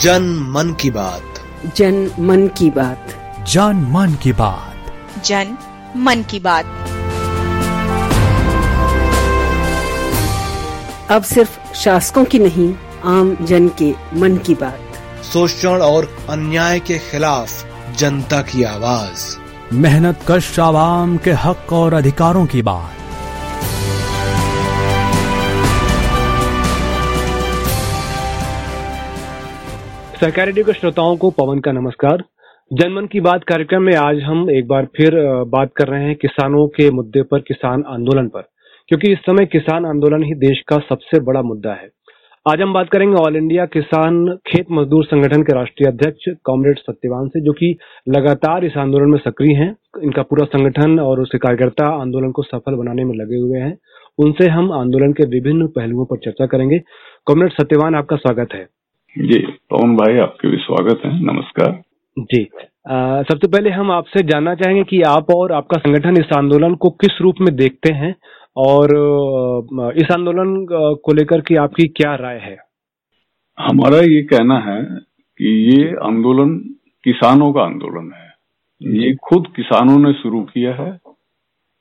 जन मन की बात। जन मन की बात। जन मन की बात। जन मन की बात। अब सिर्फ़ शासकों की नहीं आम जन के मन की बात। शोषण और अन्याय के खिलाफ जनता की आवाज़। मेहनत कश आवाम के हक और अधिकारों की बात। सहकारी रेडियो के श्रोताओं को पवन का नमस्कार। जनमन की बात कार्यक्रम में आज हम एक बार फिर बात कर रहे हैं किसानों के मुद्दे पर, किसान आंदोलन पर। क्योंकि इस समय किसान आंदोलन ही देश का सबसे बड़ा मुद्दा है। आज हम बात करेंगे ऑल इंडिया किसान खेत मजदूर संगठन के राष्ट्रीय अध्यक्ष कॉमरेड सत्यवान से, जो कि लगातार इस आंदोलन में सक्रिय हैं। इनका पूरा संगठन और उसके कार्यकर्ता आंदोलन को सफल बनाने में लगे हुए हैं। उनसे हम आंदोलन के विभिन्न पहलुओं पर चर्चा करेंगे। कॉमरेड सत्यवान, आपका स्वागत है। जी पवन भाई आपके भी स्वागत है। नमस्कार। जी। सबसे पहले हम आपसे जानना चाहेंगे कि आप और आपका संगठन इस आंदोलन को किस रूप में देखते हैं और इस आंदोलन को लेकर के आपकी क्या राय है? हमारा ये कहना है कि ये आंदोलन किसानों का आंदोलन है। ये खुद किसानों ने शुरू किया है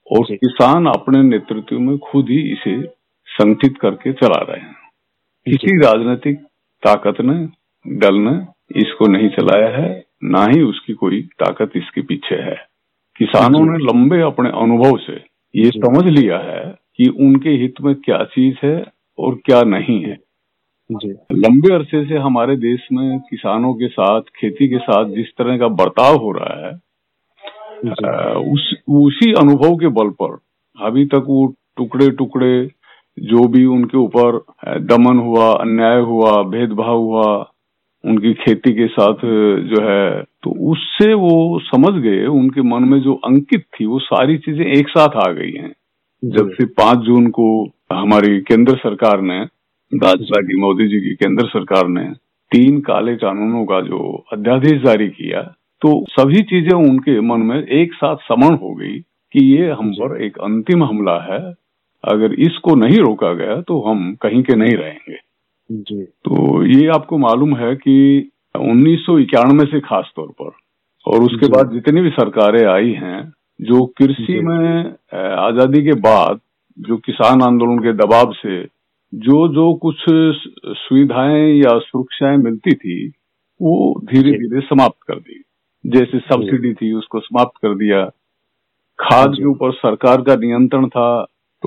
और किसान अपने नेतृत्व में खुद ही इसे संगठित करके चला रहे हैं। किसी राजनीतिक ताकत ने दल ने इसको नहीं चलाया है ना ही उसकी कोई ताकत इसके पीछे है। किसानों ने लंबे अपने अनुभव से ये समझ लिया है कि उनके हित में क्या चीज़ है और क्या नहीं है। जी। लंबे अरसे से हमारे देश में किसानों के साथ खेती के साथ जिस तरह का बर्ताव हो रहा है उस उसी अनुभव के बल पर अभी तक वो टुकड़े टुकड़े जो भी उनके ऊपर दमन हुआ अन्याय हुआ भेदभाव हुआ उनकी खेती के साथ जो है तो उससे वो समझ गए उनके मन में जो अंकित थी वो सारी चीज़ें एक साथ आ गई हैं। जब से पाँच जून को हमारी केंद्र सरकार ने भाजपा की मोदी जी की केंद्र सरकार ने तीन काले कानूनों का जो अध्यादेश जारी किया तो सभी चीज़ें उनके मन में एक साथ समण हो गई कि ये हम पर एक अंतिम हमला है अगर इसको नहीं रोका गया तो हम कहीं के नहीं रहेंगे। जी। तो ये आपको मालूम है कि उन्नीस सौ इक्यानवे से खास तौर पर और उसके बाद जितनी भी सरकारें आई हैं जो कृषि में आज़ादी के बाद जो किसान आंदोलन के दबाव से जो जो कुछ सुविधाएँ या सुरक्षाएँ मिलती थी वो धीरे धीरे समाप्त कर दी। जैसे सब्सिडी थी उसको समाप्त कर दिया। खाद के ऊपर सरकार का नियंत्रण था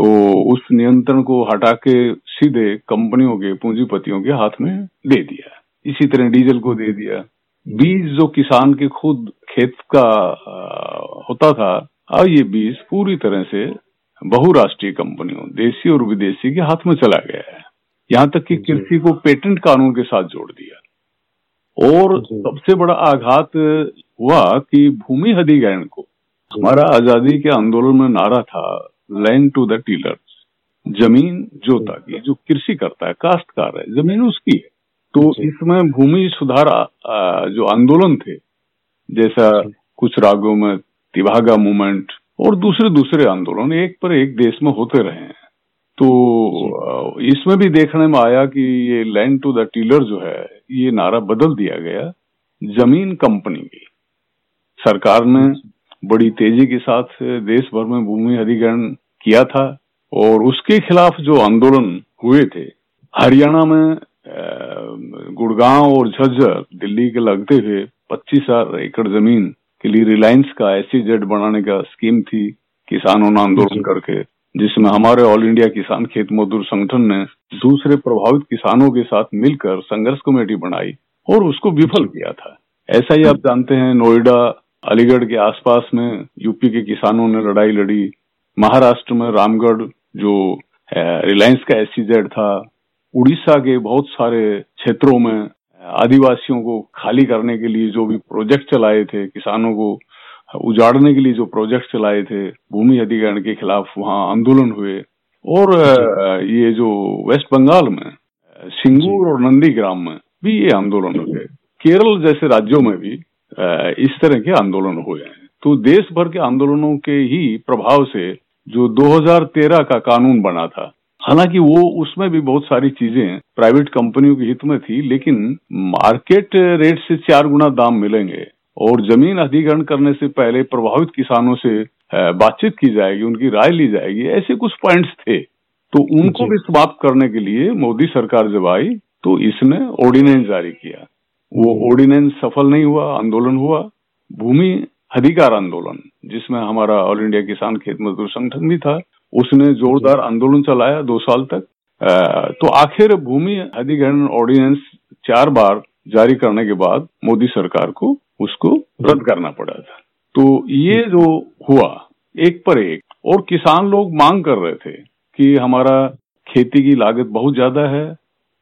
तो उस नियंत्रण को हटा के सीधे कंपनियों के पूंजीपतियों के हाथ में दे दिया। इसी तरह डीजल को दे दिया। बीज जो किसान के खुद खेत का होता था अब ये बीज पूरी तरह से बहुराष्ट्रीय कंपनियों देशी और विदेशी के हाथ में चला गया है। यहाँ तक कि कृषि को पेटेंट कानून के साथ जोड़ दिया। और सबसे बड़ा आघात हुआ कि भूमि अधिग्रहण को। हमारा आज़ादी के आंदोलन में नारा था। लैंड टू द टीलर्स ज़मीन जोता की जो कृषि करता है काश्तकार है ज़मीन उसकी है। तो इसमें भूमि सुधार जो आंदोलन थे जैसा कुछ राज्यों में तिभागा मूवमेंट और दूसरे दूसरे आंदोलन एक पर एक देश में होते रहे हैं। तो इसमें भी देखने में आया कि ये लैंड टू द टीलर जो है ये नारा बदल दिया गया ज़मीन कंपनी की। सरकार ने बड़ी तेज़ी के साथ देश भर में भूमि अधिग्रहण किया था और उसके खिलाफ जो आंदोलन हुए थे हरियाणा में गुड़गांव और झज्जर दिल्ली के लगते हुए पच्चीस हज़ार एकड़ ज़मीन के लिए रिलायंस का एस जेड बनाने का स्कीम थी किसानों ने आंदोलन करके जिसमें हमारे ऑल इंडिया किसान खेत मजदूर संगठन ने दूसरे प्रभावित किसानों के साथ मिलकर संघर्ष कमेटी बनाई और उसको विफल किया था। ऐसा ही आप जानते हैं नोएडा अलीगढ़ के आसपास में यूपी के किसानों ने लड़ाई लड़ी। महाराष्ट्र में रामगढ़ जो रिलायंस का एस था। उड़ीसा के बहुत सारे क्षेत्रों में आदिवासियों को खाली करने के लिए जो भी प्रोजेक्ट चलाए थे किसानों को उजाड़ने के लिए जो प्रोजेक्ट चलाए थे भूमि अधिग्रहण के खिलाफ वहाँ आंदोलन हुए। और ये जो वेस्ट बंगाल में सिंगूर और नंदीग्राम में भी ये आंदोलन हुए। केरल जैसे राज्यों में भी इस तरह के आंदोलन हुए हैं। तो देश भर के आंदोलनों के ही प्रभाव से जो 2013 का कानून बना था हालाँकि वो उसमें भी बहुत सारी चीज़ें प्राइवेट कंपनियों के हित में थी लेकिन मार्केट रेट से चार गुना दाम मिलेंगे और ज़मीन अधिग्रहण करने से पहले प्रभावित किसानों से बातचीत की जाएगी उनकी राय ली जाएगी ऐसे कुछ पॉइंट्स थे। तो उनको भी समाप्त करने के लिए मोदी सरकार जब आई तो इसने ऑर्डिनेंस जारी किया। वो ऑर्डिनेंस सफल नहीं हुआ आंदोलन हुआ भूमि अधिकार आंदोलन जिसमें हमारा ऑल इंडिया किसान खेत मजदूर संगठन भी था उसने जोरदार आंदोलन चलाया दो साल तक। तो आखिर भूमि अधिग्रहण ऑर्डिनेंस चार बार जारी करने के बाद मोदी सरकार को उसको रद्द करना पड़ा था। तो ये जो हुआ एक पर एक और किसान लोग मांग कर रहे थे कि हमारा खेती की लागत बहुत ज़्यादा है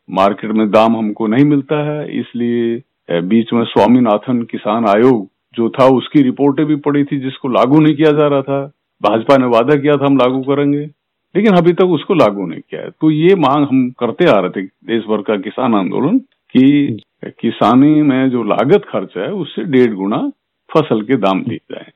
मार्केट में दाम हमको नहीं मिलता है, इसलिए बीच में स्वामीनाथन किसान आयोग जो था, उसकी रिपोर्टें भी पड़ी थी जिसको लागू नहीं किया जा रहा था। भाजपा ने वादा किया था हम लागू करेंगे, लेकिन अभी तक उसको लागू नहीं किया है। तो ये मांग हम करते आ रहे थे देश भर का किसान आंदोलन, कि किसानी में जो लागत खर्च है, उससे डेढ़ गुना फ़सल के दाम दिए जाए।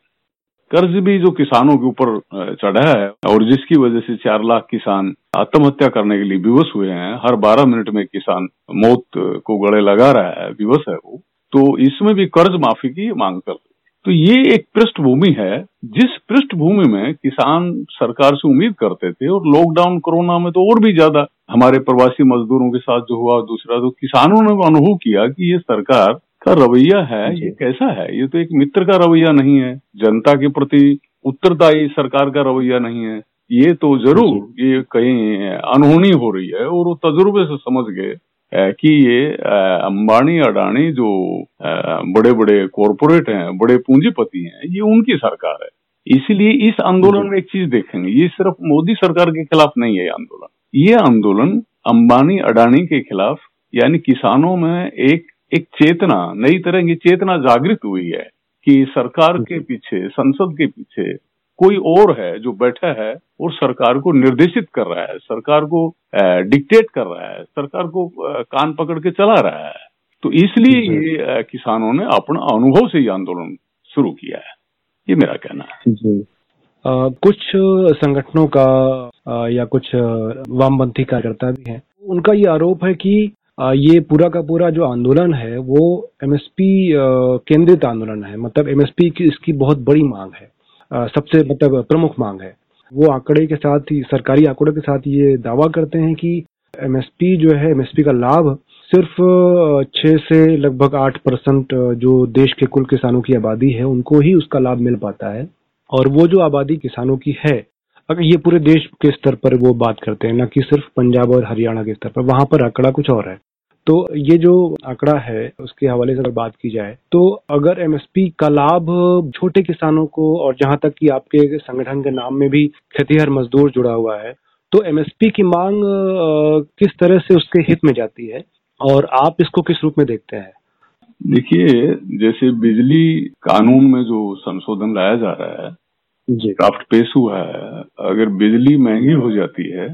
कर्ज भी जो किसानों के ऊपर चढ़ा है और जिसकी वजह से चार लाख किसान आत्महत्या करने के लिए विवश हुए हैं, हर बारह मिनट में किसान मौत को गले लगा रहा है, विवश है वो तो इसमें भी कर्ज माफ़ी की मांग कर तो ये एक पृष्ठभूमि है, जिस पृष्ठभूमि में किसान सरकार से उम्मीद करते थे और लॉकडाउन कोरोना में तो और भी ज़्यादा हमारे प्रवासी मजदूरों के साथ जो हुआ, दूसरा तो किसानों ने अनुभव किया कि ये सरकार का रवैया है ये कैसा है? ये तो एक मित्र का रवैया नहीं है जनता के प्रति उत्तरदायी सरकार का रवैया नहीं है। ये तो ज़रूर ये कहीं अनहोनी हो रही है और वो तजुर्बे से समझ गए कि ये अंबानी अडानी जो बड़े बड़े कॉरपोरेट हैं बड़े पूंजीपति हैं ये उनकी सरकार है। इसीलिए इस आंदोलन में एक चीज़ देखेंगे ये सिर्फ़ मोदी सरकार के खिलाफ नहीं है ये आंदोलन। ये आंदोलन अंबानी अडानी के खिलाफ यानी किसानों में एक एक चेतना नई तरह की चेतना जागृत हुई है कि सरकार के पीछे संसद के पीछे कोई और है जो बैठा है और सरकार को निर्देशित कर रहा है सरकार को डिक्टेट कर रहा है सरकार को कान पकड़ के चला रहा है। तो इसलिए ये किसानों ने अपना अनुभव से ये आंदोलन शुरू किया है। ये मेरा कहना है। जी। आ, कुछ संगठनों का आ, या कुछ वामपंथी कार्यकर्ता भी हैं उनका ये आरोप है कि ये पूरा का पूरा जो आंदोलन है, वो एमएसपी केंद्रित आंदोलन है। मतलब एमएसपी की, इसकी बहुत बड़ी मांग है। सबसे मतलब प्रमुख मांग है। वो आंकड़े के साथ ही, सरकारी आंकड़ों के साथ ये दावा करते हैं कि एमएसपी जो है एमएसपी का लाभ सिर्फ़ छह से लगभग आठ परसेंट जो देश के कुल किसानों की आबादी है, उनको ही उसका लाभ मिल पाता है। और वो जो आबादी किसानों की है अगर ये पूरे देश के स्तर पर वो बात करते हैं, ना कि सिर्फ़ पंजाब और हरियाणा के स्तर पर, वहाँ पर आंकड़ा कुछ और है। तो ये जो आंकड़ा है, उसके हवाले से अगर बात की जाए तो अगर एमएसपी का लाभ छोटे किसानों को और जहाँ तक कि आपके संगठन के नाम में भी खेतीहर मजदूर जुड़ा हुआ है तो एमएसपी की मांग किस तरह से उसके हित में जाती है और आप इसको किस रूप में देखते हैं? देखिए, जैसे बिजली कानून में जो संशोधन लाया जा रहा है ड्राफ्ट पेश हुआ है। अगर बिजली महँगी हो जाती है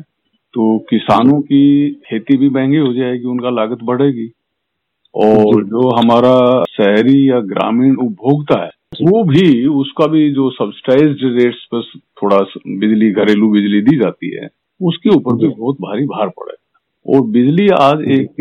तो किसानों की खेती भी महँगी हो जाएगी उनका लागत बढ़ेगी। और जो। हमारा शहरी या ग्रामीण उपभोक्ता है वो भी उसका भी जो सब्सिडाइज रेट्स पर थोड़ा बिजली घरेलू बिजली दी जाती है उसके ऊपर भी बहुत भारी भार पड़ेगा और बिजली आज एक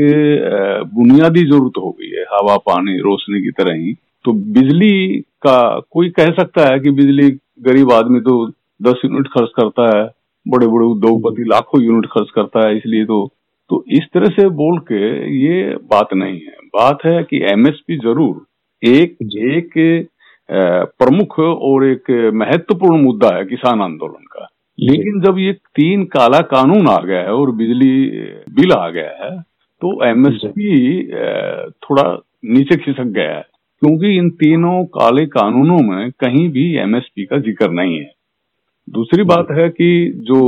बुनियादी ज़रूरत हो गई है हवा पानी रोशनी की तरह ही। तो बिजली का कोई कह सकता है कि बिजली गरीब आदमी तो दस यूनिट खर्च करता है बड़े बड़े उद्योगपति लाखों यूनिट खर्च करता है इसलिए तो तो इस तरह से बोल के ये बात नहीं है। बात है कि एमएसपी ज़रूर एक एक प्रमुख और एक महत्वपूर्ण मुद्दा है किसान आंदोलन का। लेकिन जब ये तीन काला कानून आ गया है और बिजली बिल आ गया है तो एमएसपी थोड़ा नीचे खिसक गया है। क्योंकि इन तीनों काले कानूनों में कहीं भी एमएसपी का ज़िक्र नहीं है। दूसरी बात है कि जो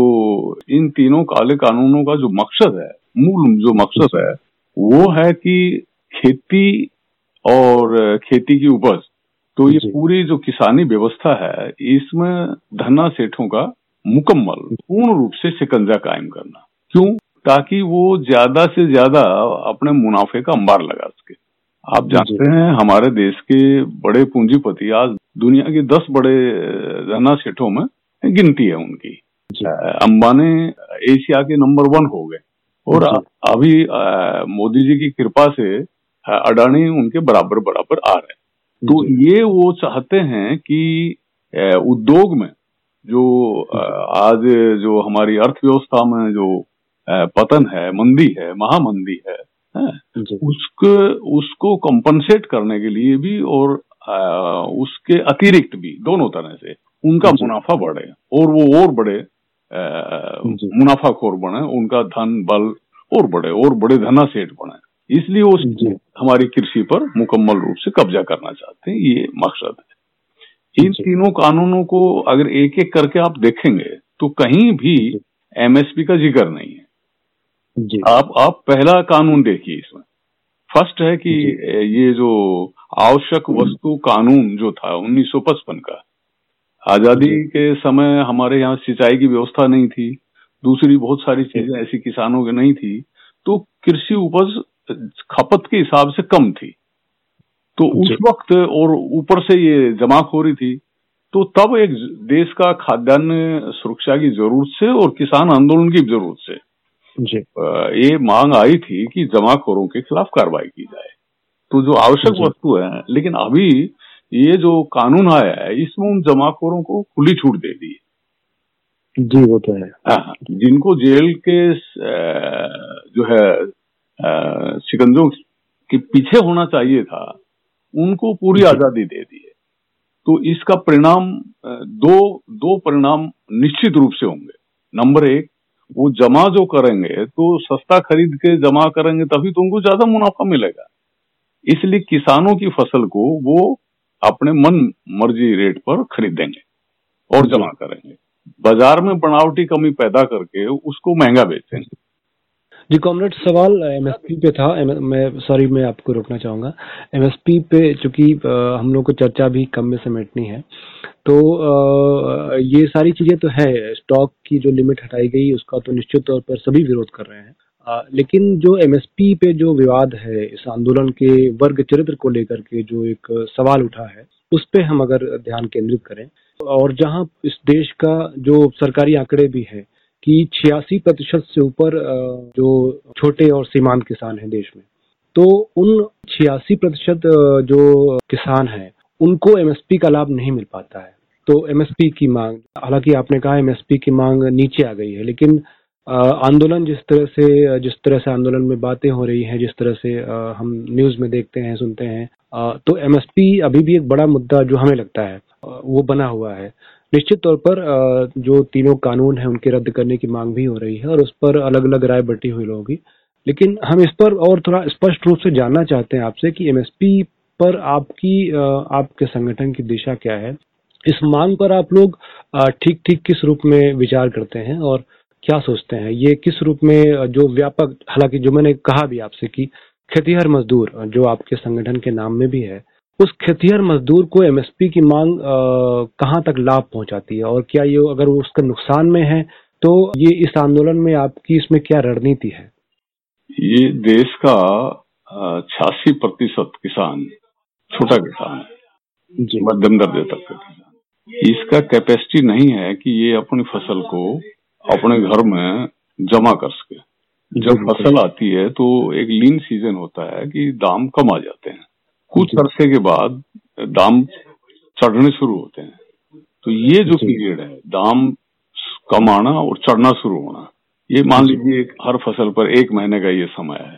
इन तीनों काले कानूनों का जो मकसद है मूल जो मकसद है वो है कि खेती और खेती की उपज। तो ये पूरी जो किसानी व्यवस्था है इसमें धना सेठों का मुकम्मल पूर्ण रूप से शिकंजा कायम करना। क्यों? ताकि वो ज़्यादा से ज़्यादा अपने मुनाफे का अंबार लगा सके। आप जानते हैं हमारे देश के बड़े पूंजीपति आज दुनिया के दस बड़े धना सेठों में गिनती है उनकी। अंबानी एशिया के नंबर वन हो गए। और अभी मोदी जी की कृपा से अडानी उनके बराबर बराबर आ रहे तो ये वो चाहते हैं कि उद्योग में जो आज जो हमारी अर्थव्यवस्था में जो पतन है मंदी है महामंदी है, उसको उसको कंपनसेट करने के लिए भी और उसके अतिरिक्त भी दोनों तरह से उनका मुनाफा बढ़े और वो और बड़े मुनाफाखोर बने उनका धन बल और बढ़े और बड़े धना सेठ बने। इसलिए वो हमारी कृषि पर मुकम्मल रूप से कब्जा करना चाहते हैं ये मकसद है। इन तीनों कानूनों को अगर एक एक करके आप देखेंगे तो कहीं भी एमएसपी का ज़िक्र नहीं है। जी। आप आप पहला कानून देखिए इसमें। फ़र्स्ट है कि ये जो आवश्यक वस्तु कानून जो था 1955 का आज़ादी के समय हमारे यहाँ सिंचाई की व्यवस्था नहीं थी दूसरी बहुत सारी चीज़ें ऐसी किसानों की नहीं थी तो कृषि उपज खपत के हिसाब से कम थी। तो उस वक्त और ऊपर से ये जमाखोरी थी तो तब एक देश का खाद्यान्न सुरक्षा की ज़रूरत से और किसान आंदोलन की ज़रूरत से जी ये मांग आई थी कि जमाखोरों के खिलाफ कार्रवाई की जाए। तो जो आवश्यक वस्तु है लेकिन अभी ये जो कानून आया है इसमें उन जमाखोरों को खुली छूट दे दी जी वो तो है। हाँ, जिनको जेल के जो है शिकंजों के पीछे होना चाहिए था उनको पूरी आज़ादी दे दी है। तो इसका परिणाम दो दो परिणाम निश्चित रूप से होंगे। नंबर एक वो जमा जो करेंगे तो सस्ता खरीद के जमा करेंगे, तभी तो उनको ज़्यादा मुनाफा मिलेगा। इसलिए किसानों की फ़सल को वो अपने मन मर्ज़ी रेट पर खरीदेंगे और जमा करेंगे। बाज़ार में बनावटी कमी पैदा करके उसको महँगा बेचेंगे। जी कॉमरेड सवाल एमएसपी पे था। मैं सॉरी मैं आपको रोकना चाहूँगा। एमएसपी पे चूँकि हम लोग को चर्चा भी कम में समेटनी है तो आ, ये सारी चीज़ें तो है। स्टॉक की जो लिमिट हटाई गई उसका तो निश्चित तौर पर सभी विरोध कर रहे हैं। आ, लेकिन जो एमएसपी पे जो विवाद है इस आंदोलन के वर्ग चरित्र को लेकर के जो एक सवाल उठा है उस पर हम अगर ध्यान केंद्रित करें और जहाँ इस देश का जो सरकारी आंकड़े भी है कि छियासी प्रतिशत से ऊपर जो छोटे और सीमांत किसान हैं देश में तो उन छियासी प्रतिशत जो किसान हैं, उनको एमएसपी का लाभ नहीं मिल पाता है। तो एमएसपी की मांग, हालाँकि आपने कहा एमएसपी की मांग नीचे आ गई है, लेकिन आंदोलन जिस तरह से, जिस तरह से आंदोलन में बातें हो रही हैं, जिस तरह से हम न्यूज़ में देखते हैं, सुनते हैं तो एमएसपी अभी भी एक बड़ा मुद्दा जो हमें लगता है वो बना हुआ है। निश्चित तौर पर जो तीनों कानून है, उनके रद्द करने की मांग भी हो रही है और उस पर अलग अलग राय बटी हुई होगी। लेकिन हम इस पर और थोड़ा स्पष्ट रूप से जानना चाहते हैं आपसे कि एमएसपी पर आपकी आपके संगठन की दिशा क्या है। इस मांग पर आप लोग ठीक ठीक किस रूप में विचार करते हैं और क्या सोचते हैं? ये किस रूप में जो व्यापक, हालाँकि जो मैंने कहा भी आपसे कि खेतीहर मजदूर जो आपके संगठन के नाम में भी है उस खेतिहर मजदूर को एमएसपी की मांग कहाँ तक लाभ पहुंचाती है? और क्या ये अगर वो उसका नुकसान में है तो ये इस आंदोलन में आपकी इसमें क्या रणनीति है? ये देश का छियासी प्रतिशत किसान छोटा किसान है। मध्यम दर्जे तक का किसान इसका कैपेसिटी नहीं है कि ये अपनी फ़सल को अपने घर में जमा कर सके। जब फ़सल आती है तो एक लीन सीज़न होता है कि दाम कम आ जाते हैं। कुछ अरसे के बाद दाम चढ़ने शुरू होते हैं। तो ये जो पीरियड है दाम कम आना और चढ़ना शुरू होना ये मान लीजिए हर फ़सल पर एक महीने का ये समय है।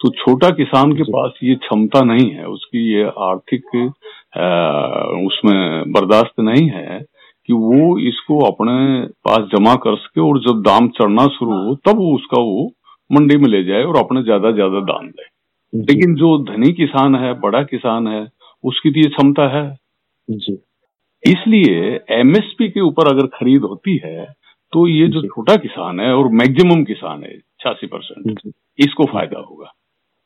तो छोटा किसान के पास ये क्षमता नहीं है उसकी ये आर्थिक उसमें बर्दाश्त नहीं है कि वो इसको अपने पास जमा कर सके और जब दाम चढ़ना शुरू हो तब वो उसका वो मंडी में ले जाए और अपने ज़्यादा ज़्यादा दाम दे। लेकिन जो धनी किसान है बड़ा किसान है उसकी तो ये क्षमता है। जी। इसलिए एमएसपी के ऊपर अगर खरीद होती है तो ये जो छोटा किसान है और मैक्सिमम किसान है छियासी परसेंट इसको फ़ायदा होगा।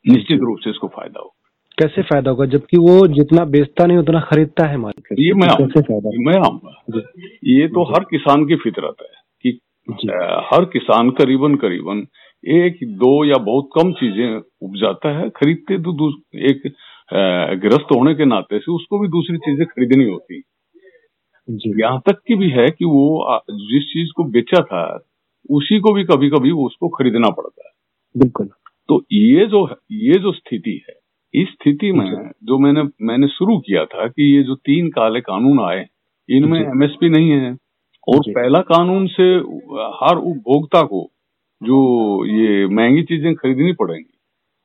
निश्चित रूप से इसको फ़ायदा होगा। कैसे फ़ायदा होगा? जबकि वो जितना बेचता नहीं उतना खरीदता है मार्केट ये मैं आऊँगा। मैं आऊँगा। ये तो हर किसान की फितरत है कि हर किसान करीबन करीबन एक दो या बहुत कम चीज़ें उपजाता है खरीदते तो एक गिरस्त होने के नाते से उसको भी दूसरी चीज़ें खरीदनी होती यहाँ तक की भी है कि वो जिस चीज़ को बेचा था उसी को भी कभी कभी उसको खरीदना पड़ता है। बिल्कुल। तो ये जो ये जो स्थिति है इस स्थिति में जो। मैंने मैंने शुरू किया था कि ये जो तीन काले कानून आए इनमें एमएसपी नहीं है और पहला कानून से हर उपभोक्ता को जो ये महँगी चीज़ें खरीदनी पड़ेंगी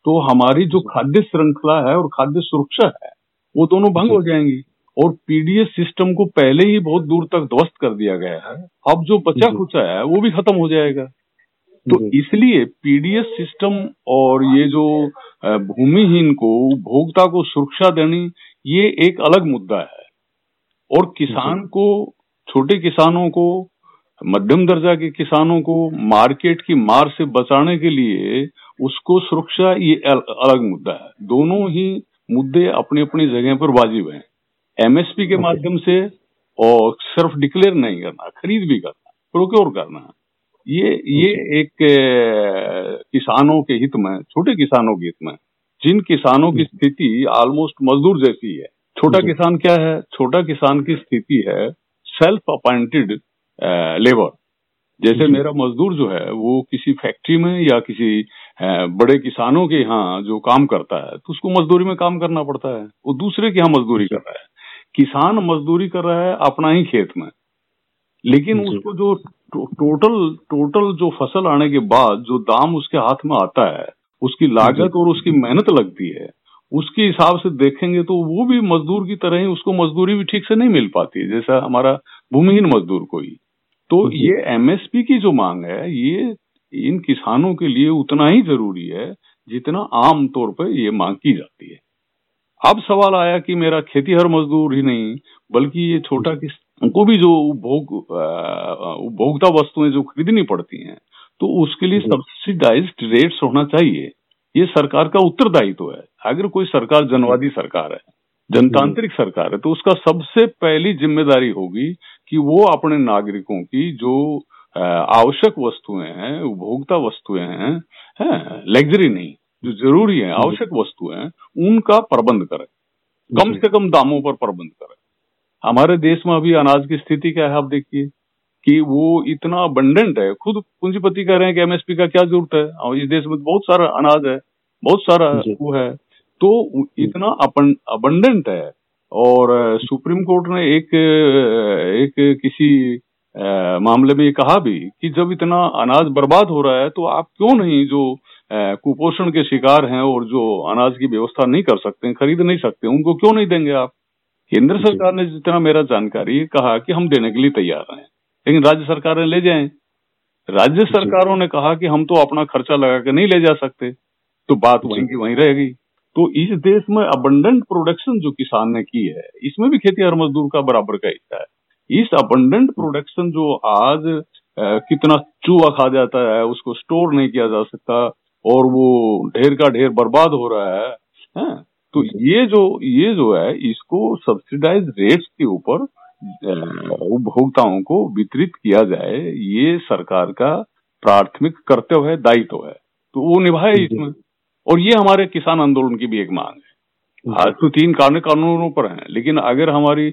तो हमारी जो खाद्य श्रृंखला है और खाद्य सुरक्षा है वो दोनों भंग हो जाएँगी। और पीडीएस सिस्टम को पहले ही बहुत दूर तक ध्वस्त कर दिया गया है। अब जो बचा खुचा है वो भी खत्म हो जाएगा। तो इसलिए पीडीएस सिस्टम और ये जो भूमिहीन को उपभोक्ता को सुरक्षा देनी ये एक अलग मुद्दा है। और किसान को छोटे किसानों को मध्यम दर्जा के किसानों को मार्केट की मार से बचाने के लिए उसको सुरक्षा ये अलग मुद्दा है। दोनों ही मुद्दे अपनी अपनी जगह पर वाजिब हैं। एमएसपी के माध्यम से और सिर्फ़ डिक्लेयर नहीं करना खरीद भी करना प्रोक्योर करना। ये ये एक किसानों के हित में छोटे किसानों के हित में जिन किसानों की स्थिति ऑलमोस्ट मजदूर जैसी है। छोटा किसान क्या है? छोटा किसान की स्थिति है सेल्फ अपॉइंटेड लेबर जैसे मेरा मजदूर जो है वो किसी फैक्ट्री में या किसी बड़े किसानों के यहाँ जो काम करता है तो उसको मजदूरी में काम करना पड़ता है। वो दूसरे के यहाँ मजदूरी कर रहा है। किसान मजदूरी कर रहा है अपना ही खेत में। लेकिन उसको जो टो, टोटल टोटल जो फ़सल आने के बाद जो दाम उसके हाथ में आता है उसकी लागत और उसकी मेहनत लगती है उसके हिसाब से देखेंगे तो वो भी मजदूर की तरह ही उसको मजदूरी भी ठीक से नहीं मिल पाती जैसा हमारा भूमिहीन मजदूर कोई तो ये एमएसपी की जो मांग है ये इन किसानों के लिए उतना ही ज़रूरी है जितना आम तौर पर ये मांग की जाती है। अब सवाल आया कि मेरा खेतीहर मजदूर ही नहीं बल्कि ये छोटा किस उनको भी जो उपभोग उपभोक्ता वस्तुएँ जो खरीदनी पड़ती हैं तो उसके लिए सब्सिडाइज रेट्स होना चाहिए। ये सरकार का उत्तरदायित्व तो है। अगर कोई सरकार जनवादी सरकार है जनतांत्रिक सरकार है तो उसका सबसे पहली ज़िम्मेदारी होगी कि वो अपने नागरिकों की जो आवश्यक वस्तुएँ हैं उपभोक्ता वस्तुएँ हैं है, लग्जरी नहीं जो ज़रूरी है आवश्यक वस्तुएँ हैं उनका प्रबंध करें। कम से कम दामों पर प्रबंध करे। हमारे देश में अभी अनाज की स्थिति क्या है आप देखिए कि वो इतना अबंडेंट है खुद पूंजीपति कह रहे हैं कि एमएसपी का क्या ज़रूरत है और इस देश में बहुत सारा अनाज है बहुत सारा वो है तो इतना अबंडेंट है और सुप्रीम कोर्ट ने एक एक किसी आ, मामले में ये कहा भी कि जब इतना अनाज बर्बाद हो रहा है तो आप क्यों नहीं जो कुपोषण के शिकार हैं और जो अनाज की व्यवस्था नहीं कर सकते खरीद नहीं सकते उनको क्यों नहीं देंगे आप? केंद्र सरकार ने जितना मेरा जानकारी कहा कि हम देने के लिए तैयार हैं लेकिन राज्य सरकारें ले जाए। राज्य सरकारों ने कहा कि हम तो अपना खर्चा लगा के नहीं ले जा सकते तो बात वहीं की वहीं रहेगी। तो इस देश में अबंडेंट प्रोडक्शन जो किसान ने की है इसमें भी खेती हर मजदूर का बराबर का हिस्सा है। इस अबंडेंट प्रोडक्शन जो आज आ, कितना चूहा खा जाता है उसको स्टोर नहीं किया जा सकता और वो ढेर का ढेर बर्बाद हो रहा है, है? तो ये जो ये जो है इसको सब्सिडाइज रेट्स के ऊपर उपभोक्ताओं को वितरित किया जाए ये सरकार का प्राथमिक कर्तव्य है दायित्व है। तो वो निभाए इसमें। और ये हमारे किसान आंदोलन की भी एक मांग है। आज तो तीन कानून कानूनों पर हैं लेकिन अगर हमारी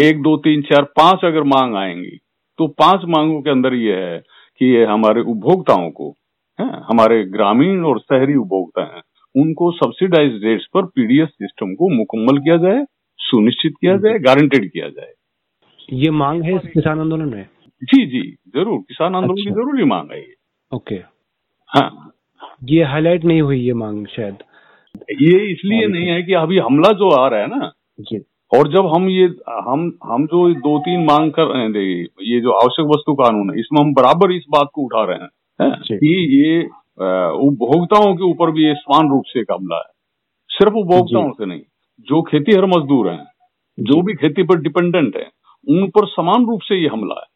एक दो तीन चार पाँच अगर मांग आएँगी तो पाँच मांगों के अंदर ये है कि ये हमारे उपभोक्ताओं को है हमारे ग्रामीण और शहरी उपभोक्ता हैं उनको सब्सिडाइज रेट्स पर पीडीएस सिस्टम को मुकम्मल किया जाए सुनिश्चित किया जाए गारंटेड किया जाए। ये मांग है इस किसान आंदोलन में? जी जी ज़रूर किसान आंदोलन अच्छा। की ज़रूरी मांग है ये। ओके। हाँ। ये हाईलाइट नहीं हुई ये मांग शायद। ये इसलिए नहीं है कि अभी हमला जो आ रहा है ना जी। और जब हम ये हम हम जो दो तीन मांग कर रहे हैं ये जो आवश्यक वस्तु कानून है इसमें हम बराबर इस बात को उठा रहे हैं कि ये उपभोक्ताओं के ऊपर भी ये समान रूप से एक हमला है। सिर्फ़ उपभोक्ताओं से नहीं जो खेती हर मजदूर हैं जो भी खेती पर डिपेंडेंट है उन पर समान रूप से ये हमला है।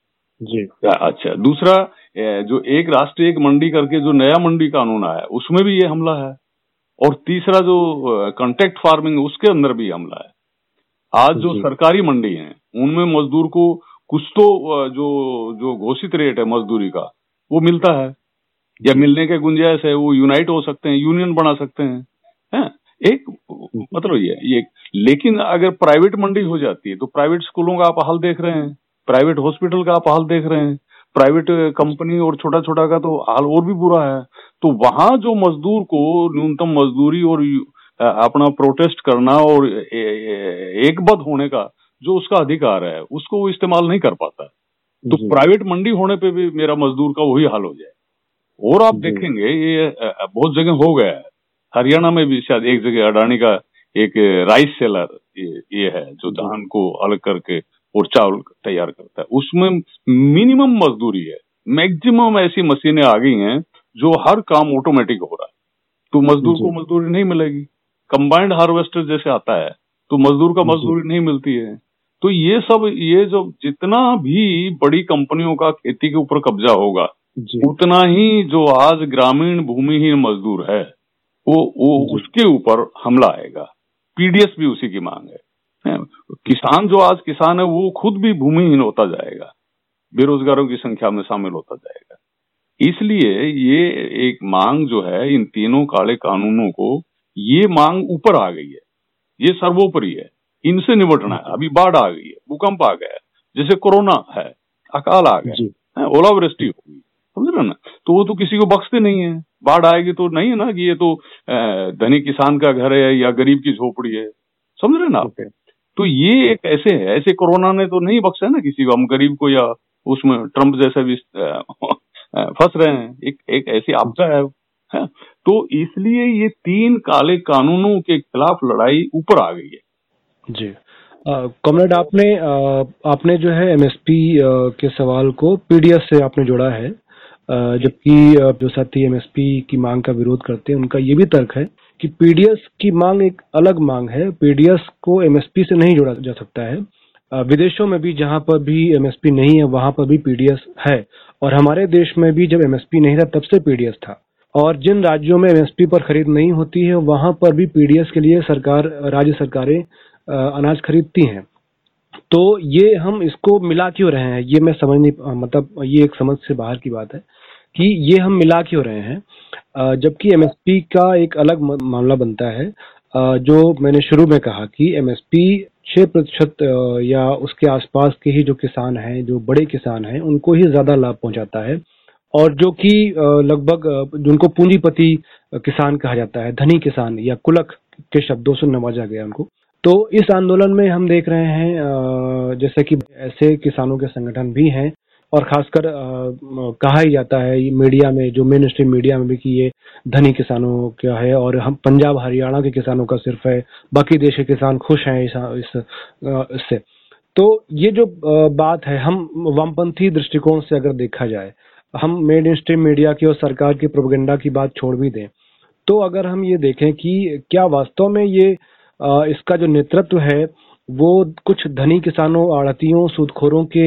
जी। अच्छा दूसरा जो एक राष्ट्र एक मंडी करके जो नया मंडी कानून आया उसमें भी ये हमला है। और तीसरा जो कॉन्टेक्ट फ़ार्मिंग उसके अंदर भी हमला है। आज जो सरकारी मंडी है उनमें मजदूर को कुछ तो जो जो घोषित रेट है मजदूरी का वो मिलता है। या मिलने के गुंजाइश है वो यूनाइट हो सकते हैं यूनियन बना सकते हैं है? एक मतलब ये ये लेकिन अगर प्राइवेट मंडी हो जाती है तो प्राइवेट स्कूलों का आप हाल देख रहे हैं प्राइवेट हॉस्पिटल का आप हाल देख रहे हैं प्राइवेट कंपनी और छोटा छोटा का तो हाल और भी बुरा है। तो वहाँ जो मजदूर को न्यूनतम मजदूरी और अपना प्रोटेस्ट करना और एकबद्ध होने का जो उसका अधिकार है उसको वो इस्तेमाल नहीं कर पाता। तो प्राइवेट मंडी होने पे भी मेरा मजदूर का वही हाल हो जाए। और आप देखेंगे ये बहुत जगह हो गया है। हरियाणा में भी शायद एक जगह अडानी का एक राइस सेलर ये, ये है जो। धान को अलग करके और चावल तैयार करता है। उसमें मिनिमम मजदूरी है। मैक्सिमम ऐसी मशीनें आ गई हैं जो हर काम ऑटोमेटिक हो रहा है। तो मजदूर को मजदूरी नहीं मिलेगी। कंबाइंड हार्वेस्टर जैसे आता है तो मजदूर का मजदूरी नहीं मिलती है। तो ये सब ये जो जितना भी बड़ी कंपनियों का खेती के ऊपर कब्जा होगा उतना ही जो आज ग्रामीण भूमिहीन मजदूर है वो वो उसके ऊपर हमला आएगा। पीडीएस भी उसी की मांग है। किसान जो आज किसान है वो खुद भी भूमिहीन होता जाएगा। बेरोजगारों की संख्या में शामिल होता जाएगा। इसलिए ये एक मांग जो है इन तीनों काले कानूनों को ये मांग ऊपर आ गई है। ये सर्वोपरि है। इनसे निपटना है। अभी बाढ़ आ गई है। भूकंप आ गया है। जैसे कोरोना है। अकाल आ गया है। ओलावृष्टि होगी समझ रहे ना? तो वो तो किसी को बख्शते नहीं है। बाढ़ आएगी तो नहीं है ना कि ये तो धनी किसान का घर है या गरीब की झोपड़ी है। समझ रहे ना आप? तो ये एक ऐसे है ऐसे कोरोना ने तो नहीं बख्शा ना किसी को हम गरीब को या उसमें ट्रंप जैसा भी फंस रहे हैं। एक एक ऐसी आपदा है, है? तो इसलिए ये तीन काले कानूनों के खिलाफ लड़ाई ऊपर आ गई है। जी। कॉमरेड आपने आ, आपने जो है एमएसपी के सवाल को पीडीएस से आपने जोड़ा है जबकि जो साथी एमएसपी की मांग का विरोध करते हैं उनका ये भी तर्क है कि पीडीएस की मांग एक अलग मांग है। पीडीएस को एमएसपी से नहीं जोड़ा जा सकता है। विदेशों में भी जहाँ पर भी एमएसपी नहीं है, वहाँ पर भी पीडीएस है। और हमारे देश में भी जब एमएसपी नहीं था, तब से पीडीएस था। और जिन राज्यों में एमएसपी पर खरीद नहीं होती है, वहाँ पर भी पीडीएस के लिए सरकार, राज्य सरकारें अनाज खरीदती हैं। तो ये हम इसको मिला क्यों रहे हैं? ये मैं समझ नहीं मतलब ये एक समझ से बाहर की बात है कि ये हम मिला क्यों रहे हैं? जबकि एमएसपी का एक अलग मामला बनता है। जो मैंने शुरू में कहा कि एमएसपी छह प्रतिशत या उसके आसपास के ही जो किसान हैं, जो बड़े किसान हैं, उनको ही ज़्यादा लाभ पहुंचाता है। और जो कि लगभग जिनको पूंजीपति किसान कहा जाता है, धनी किसान या कुलक के शब्दों से नवाजा गया उनको। तो इस आंदोलन में हम देख रहे हैं जैसे कि ऐसे किसानों के संगठन भी हैं और खासकर कहा ही जाता है मीडिया में, जो मेन स्ट्रीम मीडिया में भी कि ये धनी किसानों का है और हम, पंजाब, हरियाणा के किसानों का सिर्फ़ है, बाकी देश के किसान खुश हैं इस इससे। तो ये जो बात है, हम वामपंथी दृष्टिकोण से अगर देखा जाए, हम मेन स्ट्रीम मीडिया की और सरकार की प्रोपेगेंडा की बात छोड़ भी दें तो अगर हम ये देखें कि क्या वास्तव में ये इसका जो नेतृत्व है वो कुछ धनी किसानों आड़तियों सूदखोरों के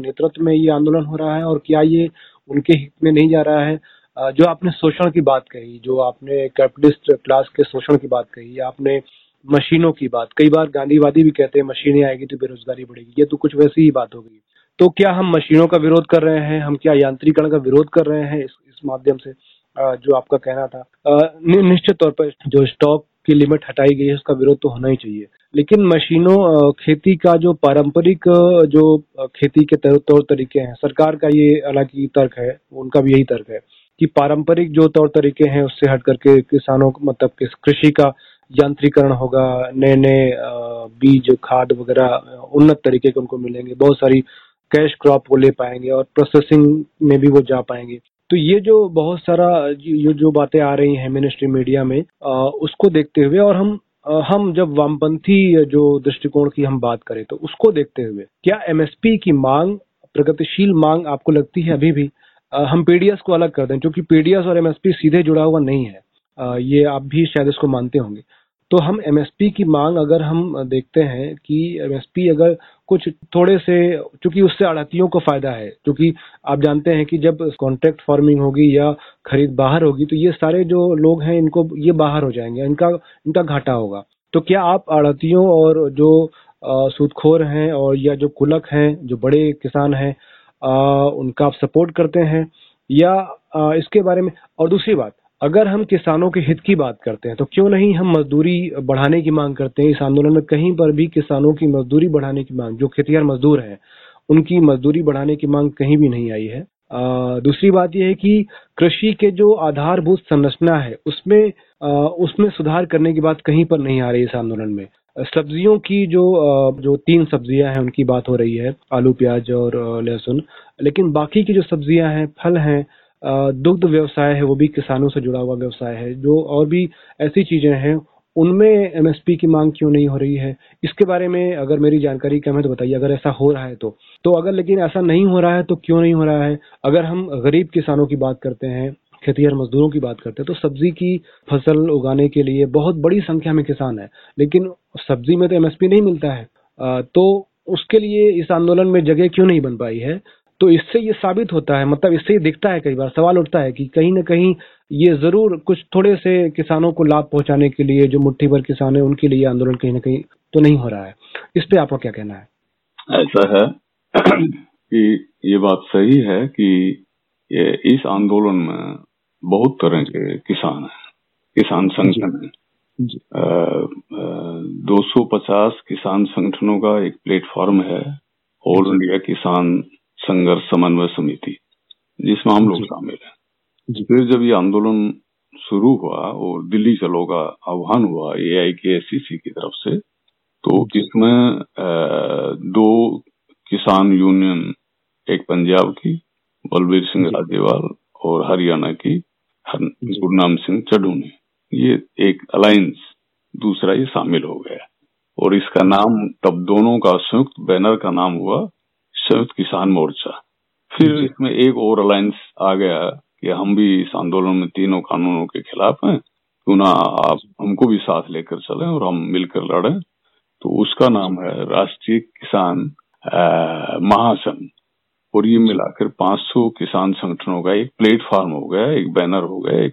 नेतृत्व में ये आंदोलन हो रहा है और क्या ये उनके हित में नहीं जा रहा है? जो आपने शोषण की बात कही जो आपने कैपिटलिस्ट क्लास के शोषण की बात कही आपने मशीनों की बात कई बार गांधीवादी भी कहते हैं मशीनें आएगी तो बेरोजगारी बढ़ेगी ये तो कुछ वैसी ही बात हो गई। तो क्या हम मशीनों का विरोध कर रहे हैं? हम क्या यांत्रिकरण का विरोध कर रहे हैं इस, इस माध्यम से? जो आपका कहना था। निश्चित तौर पर जो स्टॉक की लिमिट हटाई गई है उसका विरोध तो होना ही चाहिए। लेकिन मशीनों खेती का जो पारंपरिक जो खेती के तौर तरीके हैं सरकार का ये हालाँकि तर्क है उनका भी यही तर्क है कि पारंपरिक जो तौर तरीके हैं उससे हट करके किसानों को मतलब कृषि का यांत्रिकरण होगा नए नए बीज खाद वगैरह उन्नत तरीके के उनको मिलेंगे बहुत सारी कैश क्रॉप वो ले पाएँगे और प्रोसेसिंग में भी वो जा पाएँगे। तो ये जो बहुत सारा ये जो बातें आ रही हैं मिनिस्ट्री मीडिया में आ, उसको देखते हुए और हम हम जब वामपंथी जो दृष्टिकोण की हम बात करें तो उसको देखते हुए, क्या एमएसपी की मांग, प्रगतिशील मांग आपको लगती है अभी भी? हम पीडीएस को अलग कर दें, क्योंकि पीडीएस और एमएसपी सीधे जुड़ा हुआ नहीं है। ये आप भी शायद इसको मानते होंगे। तो हम एमएसपी की मांग अगर हम देखते हैं कि एमएसपी अगर कुछ थोड़े से चूँकि उससे आड़तियों को फ़ायदा है क्योंकि आप जानते हैं कि जब कॉन्ट्रैक्ट फ़ार्मिंग होगी या खरीद बाहर होगी तो ये सारे जो लोग हैं इनको ये बाहर हो जाएँगे इनका इनका घाटा होगा। तो क्या आप आड़तियों और जो सूदखोर हैं और या जो कुलक हैं जो बड़े किसान हैं उनका आप सपोर्ट करते हैं? या आ, इसके बारे में और दूसरी बात अगर हम किसानों के हित की बात करते हैं तो क्यों नहीं हम मजदूरी बढ़ाने की मांग करते हैं? इस आंदोलन में कहीं पर भी किसानों की मजदूरी बढ़ाने की मांग जो खेतिहर मजदूर हैं उनकी मजदूरी बढ़ाने की मांग कहीं भी नहीं आई है। आ, दूसरी बात यह है कि कृषि के जो आधारभूत संरचना है उसमें आ, उसमें सुधार करने की बात कहीं पर नहीं आ रही इस आंदोलन में। सब्जियों की जो जो तीन सब्ज़ियाँ हैं उनकी बात हो रही है आलू प्याज और लहसुन। लेकिन बाकी की जो सब्ज़ियाँ हैं फल हैं दुग्ध व्यवसाय है, वो भी किसानों से जुड़ा हुआ व्यवसाय है, जो और भी ऐसी चीज़ें हैं, उनमें एमएसपी की मांग क्यों नहीं हो रही है? इसके बारे में अगर मेरी जानकारी कम है तो बताइए, अगर ऐसा हो रहा है तो। तो अगर लेकिन ऐसा नहीं हो रहा है तो क्यों नहीं हो रहा है? अगर हम गरीब किसानों की बात करते हैं, खेतीहर मजदूरों की बात करते हैं तो सब्ज़ी की फ़सल उगाने के लिए बहुत बड़ी संख्या में किसान है, लेकिन सब्ज़ी में तो एमएसपी नहीं मिलता है। तो उसके लिए इस आंदोलन में जगह क्यों नहीं बन पाई है? तो इससे ये साबित होता है मतलब इससे ये दिखता है कई बार सवाल उठता है कि कहीं ना कहीं ये ज़रूर कुछ थोड़े से किसानों को लाभ पहुँचाने के लिए जो मुट्ठी भर किसान है उनके लिए आंदोलन कहीं ना कहीं तो नहीं हो रहा है। इस पे आपका क्या कहना है? ऐसा है कि ये बात सही है कि ये इस आंदोलन में बहुत तरह के किसान हैं किसान संगठन है। दो सौ पचास किसान संगठनों का एक प्लेटफॉर्म है ऑल इंडिया किसान संघर्ष समन्वय समिति जिसमें हम लोग शामिल हैं। फिर जब ये आंदोलन शुरू हुआ और दिल्ली चलो का आह्वान हुआ ए आई के एस की तरफ़ से तो इसमें दो किसान यूनियन एक पंजाब की बलबीर सिंह राजेवाल और हरियाणा की गुरनाम सिंह चड्डू ने। ये एक अलायंस दूसरा ये शामिल हो गया। और इसका नाम तब दोनों का संयुक्त बैनर का नाम हुआ संयुक्त किसान मोर्चा। फिर इसमें एक और अलायंस आ गया कि हम भी इस आंदोलन में तीनों कानूनों के खिलाफ हैं। क्यों ना आप हमको भी साथ लेकर चलें और हम मिलकर लड़ें। तो उसका नाम है राष्ट्रीय किसान महासंघ। और ये मिलाकर 500 किसान संगठनों का एक प्लेटफॉर्म हो गया एक बैनर हो गया एक,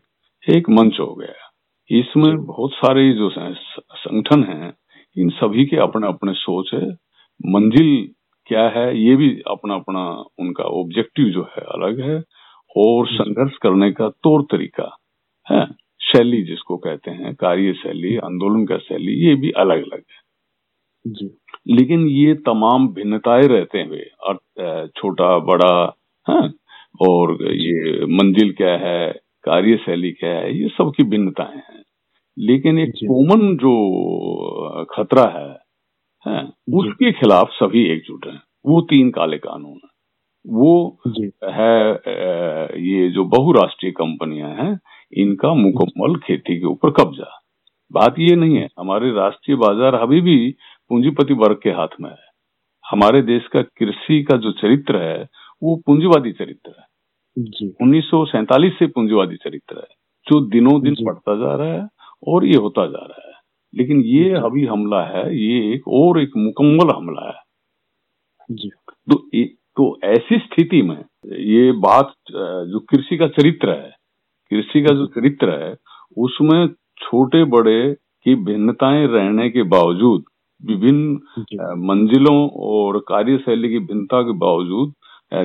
एक मंच हो गया। इसमें बहुत सारे जो संगठन हैं इन सभी के अपने अपने सोच है। मंजिल क्या है ये भी अपना अपना उनका ऑब्जेक्टिव जो है अलग है और संघर्ष करने का तौर तरीका है। शैली जिसको कहते हैं कार्य शैली आंदोलन का शैली ये भी अलग अलग है। जी। लेकिन ये तमाम भिन्नताएँ रहते हुए छोटा बड़ा है और ये मंजिल क्या है कार्य शैली क्या है ये सबकी भिन्नताएँ हैं। लेकिन एक कॉमन जो खतरा है है। उसके खिलाफ सभी एकजुट हैं। वो तीन काले कानून है। वो है ये जो बहुराष्ट्रीय कंपनियाँ हैं इनका मुकम्मल खेती के ऊपर कब्जा। बात ये नहीं है हमारे राष्ट्रीय बाज़ार अभी भी पूंजीपति वर्ग के हाथ में है। हमारे देश का कृषि का जो चरित्र है वो पूंजीवादी चरित्र है। उन्नीस से पूंजीवादी चरित्र है जो दिनों दिन बढ़ता जा रहा है और ये होता जा रहा है। लेकिन ये अभी हमला है ये एक और एक मुकम्मल हमला है। जी। तो तो ऐसी स्थिति में ये बात जो कृषि का चरित्र है कृषि का जो चरित्र है उसमें छोटे बड़े की भिन्नताएँ रहने के बावजूद विभिन्न मंजिलों और कार्यशैली की भिन्नता के बावजूद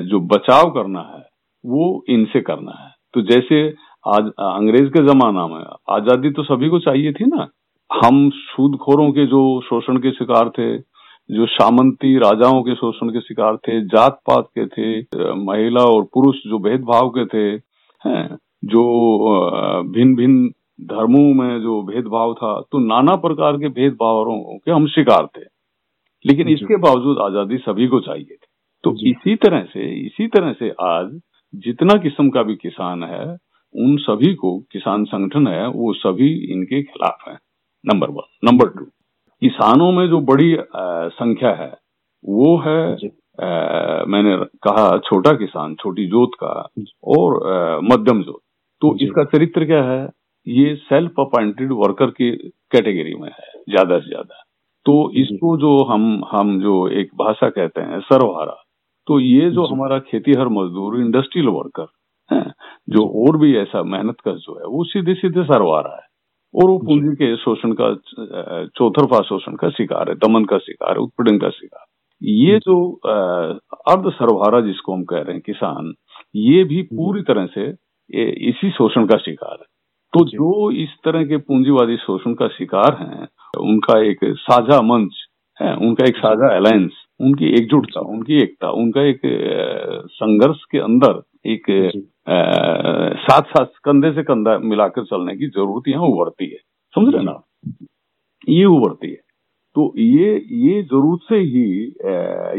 जो बचाव करना है वो इनसे करना है। तो जैसे आज अंग्रेज़ के जमाना में आज़ादी तो सभी को चाहिए थी ना? हम सूदखोरों के जो शोषण के शिकार थे जो सामंती राजाओं के शोषण के शिकार थे जात पात के थे महिला और पुरुष जो भेदभाव के थे हैं जो भिन्न भिन्न धर्मों में जो भेदभाव था तो नाना प्रकार के भेदभावों के हम शिकार थे। लेकिन इसके बावजूद आज़ादी सभी को चाहिए थी। तो इसी तरह से इसी तरह से आज जितना किस्म का भी किसान है उन सभी को किसान संगठन है वो सभी इनके खिलाफ है। नंबर वन नंबर टू किसानों में जो बड़ी आ, संख्या है वो है आ, मैंने कहा छोटा किसान छोटी जोत का और मध्यम जोत। तो इसका चरित्र क्या है? ये सेल्फ अपॉइंटेड वर्कर की कैटेगरी में है ज़्यादा से ज़्यादा। तो इसको जो हम हम जो एक भाषा कहते हैं सर्वहारा तो ये जो हमारा खेती हर मजदूर इंडस्ट्रियल वर्कर है जो और भी ऐसा मेहनत कर जो है वो सीधे सीधे सर्वहारा है। और वो पूंजी के शोषण का चौथरफा शोषण का शिकार है दमन का शिकार है उत्पीड़न का शिकार ये जो अर्ध सर्वहारा जिसको हम कह रहे हैं किसान ये भी पूरी तरह से इसी शोषण का शिकार है। तो जो। इस तरह के पूंजीवादी शोषण का शिकार हैं उनका एक साझा मंच है उनका एक साझा अलायंस उनकी एकजुटता उनकी एकता उनका एक संघर्ष के अंदर एक साथ साथ कंधे से कंधा मिलाकर चलने की ज़रूरत यहाँ उभरती है। समझ रहे ना? ये उभरती है। तो ये ये ज़रूरत से ही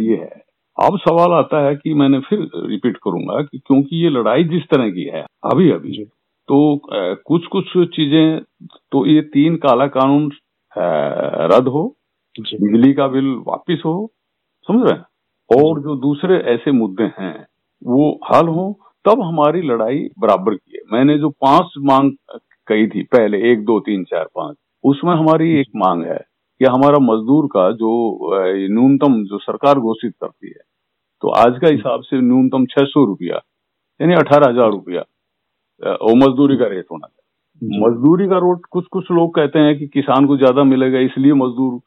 ये है। अब सवाल आता है कि मैंने फिर रिपीट करूँगा कि क्योंकि ये लड़ाई जिस तरह की है अभी अभी तो कुछ कुछ चीज़ें तो ये तीन काला कानून रद्द हो बिजली का बिल वापिस हो समझ रहे हैं? और जो दूसरे ऐसे मुद्दे हैं वो हल हो तब हमारी लड़ाई बराबर की है। मैंने जो पाँच मांग कही थी पहले एक दो तीन चार पाँच उसमें हमारी एक मांग है कि हमारा मजदूर का जो न्यूनतम जो सरकार घोषित करती है तो आज का हिसाब से न्यूनतम छह सौ रुपया यानी अठारह हज़ार रुपया वो मजदूरी का रेट होना चाहिए। मजदूरी का रोट कुछ कुछ लोग कहते हैं कि किसान को ज़्यादा मिलेगा इसलिए मजदूर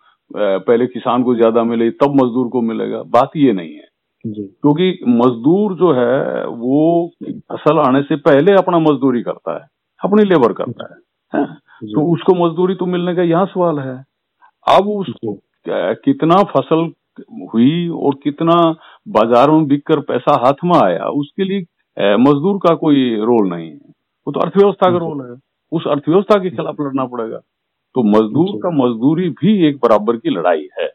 पहले किसान को ज़्यादा मिले तब मजदूर को मिलेगा बात ये नहीं है। क्योंकि मजदूर जो है वो फ़सल आने से पहले अपना मजदूरी करता है अपनी लेबर करता है, है? तो उसको मजदूरी तो मिलने का यहाँ सवाल है। अब उसको कितना फ़सल हुई और कितना बाज़ार में बिक कर पैसा हाथ में आया उसके लिए मजदूर का कोई रोल नहीं है। वो तो अर्थव्यवस्था का रोल है। उस अर्थव्यवस्था के खिलाफ लड़ना पड़ेगा। तो मजदूर का मजदूरी भी एक बराबर की लड़ाई है।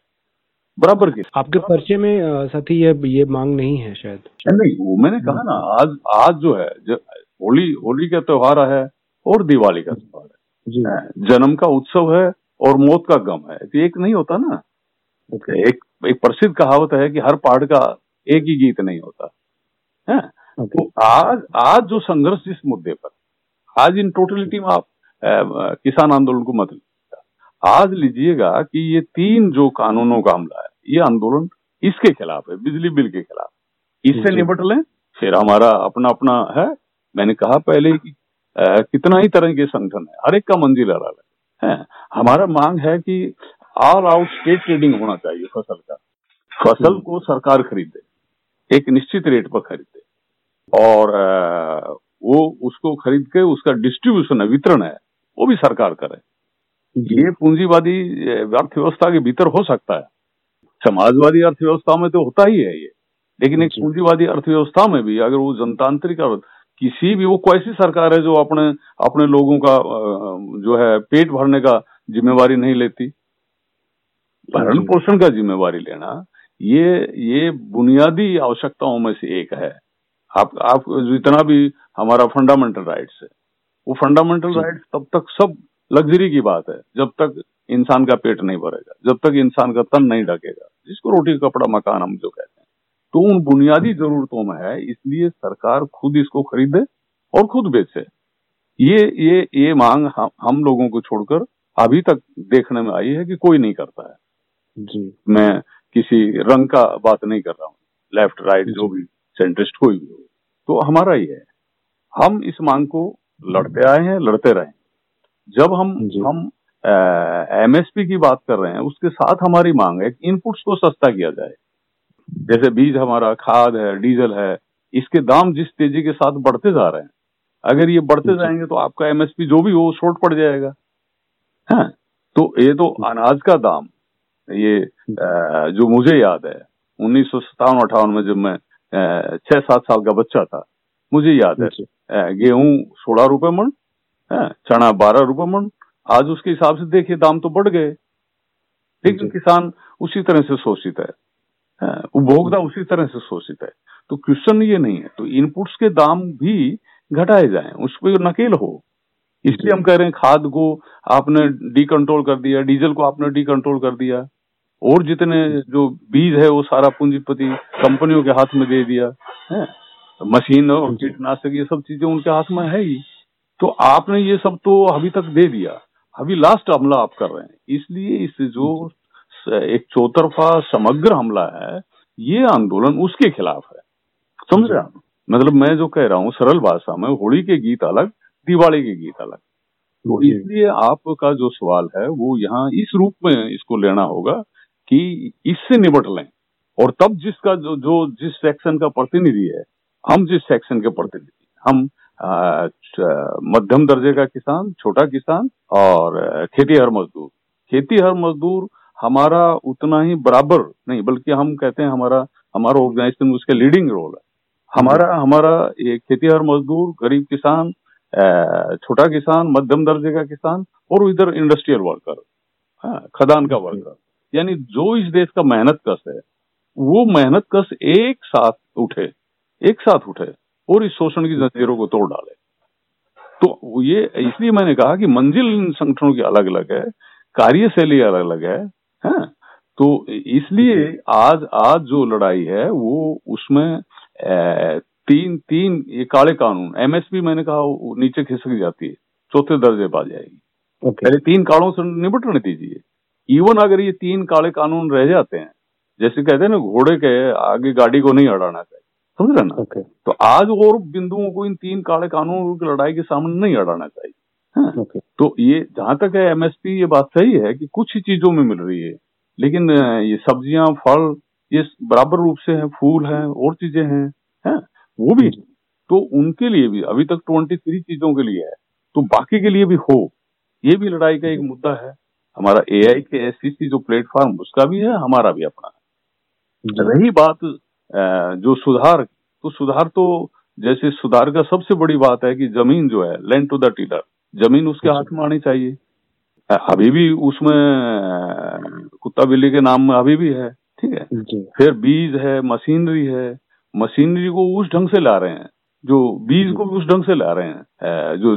बराबर के। आपके पर्चे में साथी ये ये मांग नहीं है शायद? नहीं वो मैंने कहा ना आज आज जो है जो होली होली का त्योहार है और दिवाली का त्योहार है। जन्म का उत्सव है और मौत का गम है। तो एक नहीं होता ना। एक एक प्रसिद्ध कहावत है कि हर पहाड़ का एक ही गीत नहीं होता। है? तो आज आज जो संघर्ष जिस मुद्दे पर आज इन टोटलिटी में आप किसान आंदोलन को मत आज लीजिएगा कि ये तीन जो कानूनों का हमला है ये आंदोलन इसके खिलाफ है बिजली बिल के खिलाफ। इससे निपट लें फिर हमारा अपना अपना है। मैंने कहा पहले कि आ, कितना ही तरह के संगठन है हर एक का मंजिल अलग है। हमारा मांग है कि ऑल आउट स्टेट ट्रेडिंग होना चाहिए फ़सल का। फ़सल। को सरकार खरीदे एक निश्चित रेट पर खरीदे। और आ, वो उसको खरीद के उसका डिस्ट्रीब्यूशन है वितरण है वो भी सरकार करे। ये पूंजीवादी अर्थव्यवस्था के भीतर हो सकता है। समाजवादी अर्थव्यवस्था में तो होता ही है ये। लेकिन एक पूंजीवादी अर्थव्यवस्था में भी अगर वो जनतांत्रिक किसी भी वो कैसी सरकार है जो अपने अपने लोगों का जो है पेट भरने का जिम्मेवारी नहीं लेती। भरण पोषण का जिम्मेवारी लेना ये ये बुनियादी आवश्यकताओं में से एक है। आप आप जितना भी हमारा फंडामेंटल राइट्स है वो फंडामेंटल राइट्स तब तक सब लग्जरी की बात है जब तक इंसान का पेट नहीं भरेगा जब तक इंसान का तन नहीं ढकेगा जिसको रोटी कपड़ा मकान हम जो कहते हैं तो उन बुनियादी जरूरतों में है इसलिए सरकार खुद इसको खरीदे और खुद बेचे। ये ये ये मांग हम, हम लोगों को छोड़कर अभी तक देखने में आई है कि कोई नहीं करता है। जी। मैं किसी रंग का बात नहीं कर रहा हूँ लेफ़्ट राइट जो भी सेंट्रिस्ट कोई भी हो। तो हमारा ये है हम इस मांग को लड़ते आए हैं लड़ते रहे। जब हम हम एमएसपी की बात कर रहे हैं उसके साथ हमारी मांग है कि इनपुट्स को सस्ता किया जाए। जैसे बीज हमारा खाद है डीजल है इसके दाम जिस तेज़ी के साथ बढ़ते जा रहे हैं अगर ये बढ़ते जाएँगे तो आपका एमएसपी जो भी हो शॉर्ट पड़ जाएगा। है तो ये तो अनाज का दाम ये जो मुझे याद है उन्नीस सौ सत्तावन अठावन में जब मैं छह सात साल का बच्चा था मुझे याद है गेहूँ सोलह रुपए मन चना बारह रुपए मन आज उसके हिसाब से देखिए दाम तो बढ़ गए। लेकिन किसान उसी तरह से शोषित है। उपभोक्ता उसी तरह से शोषित है। तो क्वेश्चन ये नहीं है तो इनपुट्स के दाम भी घटाए जाए उस पर नकेल हो। इसलिए हम कह रहे हैं खाद को आपने डी कंट्रोल कर दिया डीजल को आपने डी कंट्रोल कर दिया और जितने जो। बीज है वो सारा पूंजीपति कंपनियों के हाथ में दे दिया। है मशीन और कीटनाशक ये सब चीज़ें उनके हाथ में है ही। तो आपने ये सब तो अभी तक दे दिया। अभी लास्ट हमला आप कर रहे हैं। इसलिए इस जो एक चौतरफा समग्र हमला है ये आंदोलन उसके खिलाफ है। समझ रहे आप? मतलब मैं जो कह रहा हूँ सरल भाषा में होली के गीत अलग दिवाली के गीत अलग। तो इसलिए आपका जो सवाल है वो यहाँ इस रूप में इसको लेना होगा कि इससे निपट लें। और तब जिसका जो जो जिस सेक्शन का प्रतिनिधि है हम जिस सेक्शन के प्रतिनिधि हम मध्यम दर्जे का किसान, छोटा किसान और, खेती हर मजदूर। खेती हर मजदूर हमारा उतना ही बराबर नहीं, बल्कि हम कहते हैं हमारा हमारा ऑर्गेनाइजेशन उसके लीडिंग रोल है। हमारा हमारा ये खेती हर मजदूर, गरीब किसान छोटा किसान, मध्यम दर्जे का किसान और इधर इंडस्ट्रियल वर्कर खदान का वर्कर यानी जो इस देश का मेहनत कस है, वो मेहनत कस एक साथ उठे, एक साथ उठे। और इस शोषण की जंजीरों को तोड़ डाले तो ये इसलिए मैंने कहा कि मंजिल इन संगठनों की अलग अलग है कार्यशैली अलग अलग है, है? तो इसलिए आज आज जो लड़ाई है वो उसमें तीन तीन ये काले कानून एमएसपी मैंने कहा नीचे खिसक जाती है चौथे दर्जे पर आ जाएगी okay. पहले तीन कालों से निपटने दीजिए इवन अगर ये तीन काले कानून रह जाते हैं जैसे कहते हैं ना घोड़े के आगे गाड़ी को नहीं अड़ाना चाहिए समझ रहे ना okay. तो आज और बिंदुओं को इन तीन काले कानून की लड़ाई के सामने नहीं अड़ाना चाहिए हाँ? okay. तो ये जहाँ तक है एमएसपी ये बात सही है कि कुछ ही चीज़ों में मिल रही है लेकिन ये सब्ज़ियाँ फल ये बराबर रूप से है फूल है और चीज़ें हैं है? वो भी तो उनके लिए भी अभी तक ट्वेंटी थ्री चीज़ों के लिए है तो बाकी के लिए भी हो ये भी लड़ाई का एक मुद्दा है हमारा ए आई के एस जो प्लेटफॉर्म उसका भी है हमारा भी अपना रही बात जो सुधार तो सुधार तो जैसे सुधार का सबसे बड़ी बात है कि ज़मीन जो है लैंड टू द टीलर ज़मीन उसके हाथ में आनी चाहिए। अभी भी उसमें कुत्ता बिल्ली के नाम में अभी भी है ठीक है? फिर बीज है मशीनरी है मशीनरी को उस ढंग से ला रहे हैं जो बीज को भी उस ढंग से ला रहे हैं जो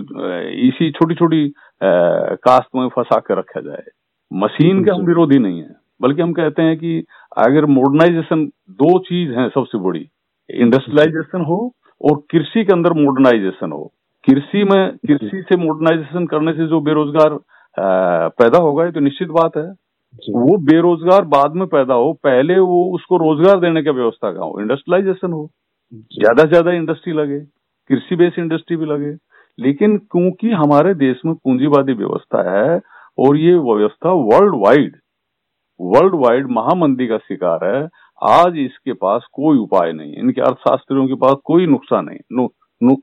इसी छोटी छोटी कास्ट में फंसा कर रखा जाए। मशीन के हम विरोधी नहीं है। बल्कि हम कहते हैं कि अगर मॉडर्नाइजेशन दो चीज़ है सबसे बड़ी इंडस्ट्रियलाइजेशन हो और कृषि के अंदर मॉडर्नाइजेशन हो। कृषि में कृषि से मॉडर्नाइजेशन करने से जो बेरोजगार पैदा होगा ये तो निश्चित बात है। वो बेरोजगार बाद में पैदा हो पहले वो उसको रोज़गार देने की व्यवस्था का हो? इंडस्ट्रियलाइजेशन हो। ज़्यादा से ज़्यादा इंडस्ट्री लगे कृषि बेस्ड इंडस्ट्री भी लगे। लेकिन क्योंकि हमारे देश में पूंजीवादी व्यवस्था है और ये व्यवस्था वर्ल्ड वाइड वर्ल्ड वाइड महामंदी का शिकार है आज इसके पास कोई उपाय नहीं इनके अर्थशास्त्रियों के पास कोई नुकसान नहीं नु, नु,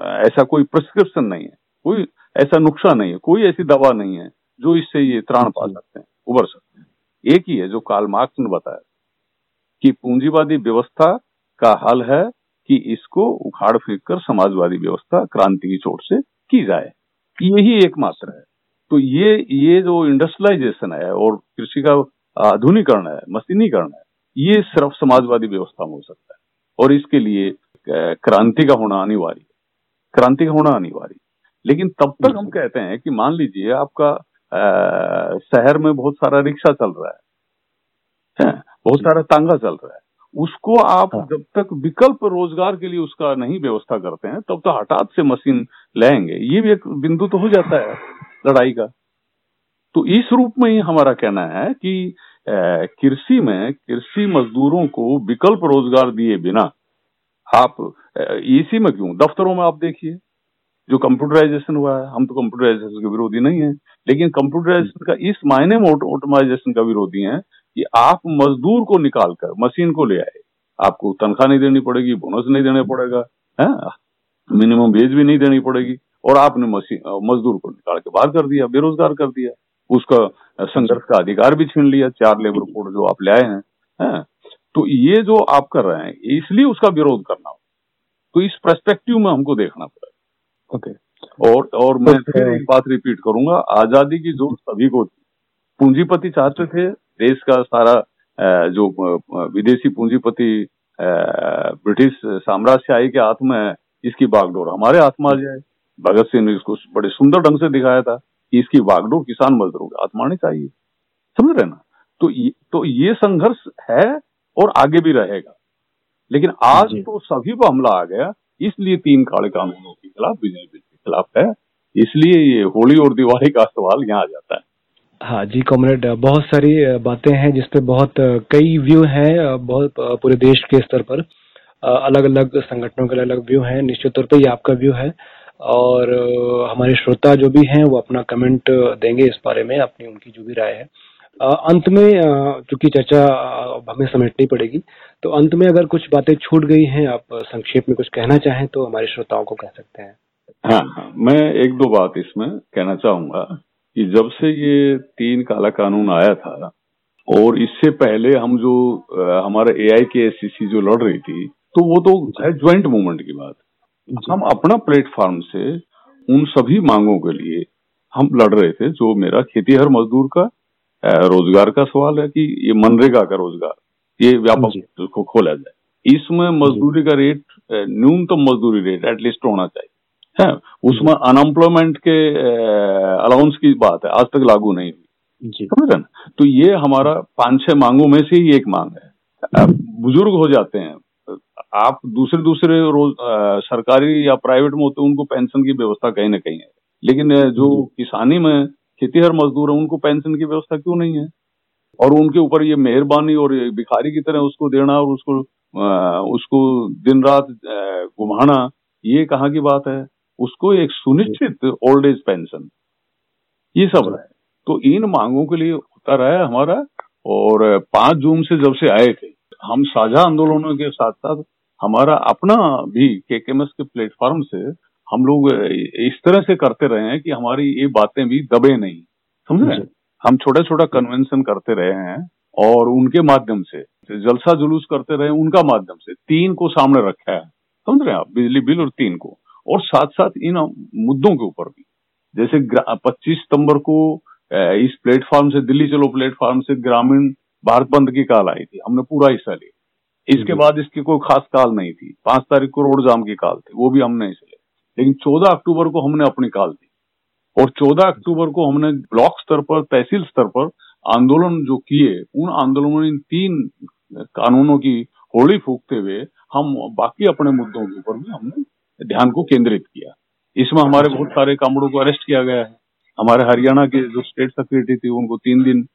ऐसा कोई प्रिस्क्रिप्शन नहीं है। कोई ऐसा नुकसान नहीं है। कोई ऐसी दवा नहीं है जो इससे ये त्राण पा सकते हैं। उबर सकते हैं। एक ही है जो काल मार्क्स ने बताया कि पूंजीवादी व्यवस्था का हल है कि इसको उखाड़ फेंक कर समाजवादी व्यवस्था क्रांति की चोट से की जाए। यही एकमात्र है। तो ये ये जो इंडस्ट्रियलाइजेशन है और कृषि का आधुनिकरण है मशीनीकरण है ये सिर्फ़ समाजवादी व्यवस्था में हो सकता है। और इसके लिए क्रांति का होना अनिवार्य क्रांति का होना अनिवार्य लेकिन तब तक हम कहते हैं कि मान लीजिए आपका आ, शहर में बहुत सारा रिक्शा चल रहा है, है? बहुत सारा तांगा चल रहा है। उसको आप हाँ। जब तक विकल्प रोज़गार के लिए उसका नहीं व्यवस्था करते हैं तब तो हठात से मशीन लेंगे। ये भी एक बिंदु तो हो जाता है लड़ाई का। तो इस रूप में ही हमारा कहना है कि कृषि में कृषि मजदूरों को विकल्प रोज़गार दिए बिना आप इसी में क्यों? दफ्तरों में आप देखिए जो कंप्यूटराइजेशन हुआ है। हम तो कंप्यूटराइजेशन के विरोधी नहीं है लेकिन कंप्यूटराइजेशन का इस मायने में ऑटोमाइजेशन का विरोधी है कि आप मजदूर को निकालकर मशीन को ले आए। आपको तनख्वाह नहीं देनी पड़ेगी बोनस नहीं देना पड़ेगा है? मिनिमम वेज भी नहीं देनी पड़ेगी। और आपने मशीन मजदूर को निकाल के बाहर कर दिया बेरोजगार कर दिया। उसका संघर्ष का अधिकार भी छीन लिया चार लेबर कोड जो आप ले आए हैं है? तो ये जो आप कर रहे हैं इसलिए उसका विरोध करना हो तो इस परस्पेक्टिव में हमको देखना पड़ेगा। ओके और और मैं फिर एक बात रिपीट करूँगा आज़ादी की जो सभी को थी पूंजीपति चाहते थे देश का सारा जो विदेशी पूंजीपति ब्रिटिश साम्राज्य आई के हाथ में इसकी बागडोर हमारे हाथ में आ जाए। भगत सिंह ने इसको बड़े सुंदर ढंग से दिखाया था कि इसकी बागडोर किसान मजदूरों के हाथ में चाहिए। समझ रहे ना? तो ये तो ये संघर्ष है और आगे भी रहेगा। लेकिन आज तो सभी पर हमला आ गया। इसलिए तीन काले कानूनों के खिलाफ बीजेपी के खिलाफ है। इसलिए ये होली और दिवाली का सवाल यहाँ आ जाता है। हाँ जी, कॉमरेड, बहुत सारी बातें हैं जिसपे बहुत कई व्यू हैं बहुत पूरे देश के स्तर पर। अलग अलग संगठनों के अलग अलग व्यू हैं, निश्चित तौर पे ये आपका व्यू है। और हमारे श्रोता जो भी हैं, वो अपना कमेंट देंगे इस बारे में, अपनी उनकी जो भी राय है। अंत में चूँकि चर्चा हमें समेटनी पड़ेगी तो अंत में अगर कुछ बातें छूट गई हैं, आप संक्षेप में कुछ कहना चाहें तो हमारे श्रोताओं को कह सकते हैं। हाँ हाँ मैं एक दो बात इसमें कहना चाहूँगा। कि जब से ये तीन काला कानून आया था और इससे पहले हम जो हमारा ए आई के एस सी जो लड़ रही थी तो वो तो है ज्वाइंट मूवमेंट की बात। हम अपना प्लेटफॉर्म से उन सभी मांगों के लिए हम लड़ रहे थे जो मेरा खेती हर मजदूर का रोज़गार का सवाल है कि ये मनरेगा का रोज़गार ये व्यापक को खोला जाए। इसमें मजदूरी का रेट न्यूनतम तो मजदूरी रेट एटलीस्ट होना चाहिए। है। उसमें अनएम्प्लॉयमेंट के अलाउंस की बात है। आज तक लागू नहीं हुई। समझ रहे ना? तो ये हमारा पाँच छह मांगों में से ही एक मांग है। बुज़ुर्ग हो जाते हैं। आप दूसरे दूसरे रोज आ, सरकारी या प्राइवेट में होते हैं उनको पेंशन की व्यवस्था कहीं ना कहीं है। लेकिन जो किसानी में खेतीहर मजदूर है उनको पेंशन की व्यवस्था क्यों नहीं है? और उनके ऊपर ये मेहरबानी और ये भिखारी की तरह उसको देना और उसको आ, उसको दिन रात घुमाना ये कहाँ की बात है? उसको एक सुनिश्चित ओल्ड एज पेंशन ये सब है। तो इन मांगों के लिए होता रहा है हमारा और पाँच जून से जब से आए थे हम साझा आंदोलनों के साथ साथ हमारा अपना भी केकेएमएस के प्लेटफॉर्म से हम लोग इस तरह से करते रहे हैं कि हमारी ये बातें भी दबे नहीं। समझ? रहे हम छोटा छोटा कन्वेंशन करते रहे हैं और उनके माध्यम से जलसा जुलूस करते रहे उनका माध्यम से तीन को सामने रखा है। समझ रहे हैं आप? बिजली बिल और तीन को। और साथ साथ इन मुद्दों के ऊपर भी। जैसे 25 सितंबर को इस प्लेटफॉर्म से दिल्ली चलो प्लेटफॉर्म से ग्रामीण भारत बंद की काल आई थी। हमने पूरा हिस्सा लिया। इसके बाद इसकी कोई खास काल नहीं थी। पाँच तारीख को रोड जाम की काल थी वो भी हमने इसे लिया। लेकिन चौदह अक्टूबर को हमने अपनी काल दी। और चौदह अक्टूबर को हमने ब्लॉक स्तर पर तहसील स्तर पर आंदोलन जो किए उन आंदोलनों में इन तीन कानूनों की होली फूकते हुए हम बाकी अपने मुद्दों के ऊपर भी हमने ध्यान को केंद्रित किया। इसमें हमारे बहुत सारे कामड़ों को अरेस्ट किया गया है। हमारे हरियाणा के जो स्टेट सेक्रेटरी थी उनको तीन दिन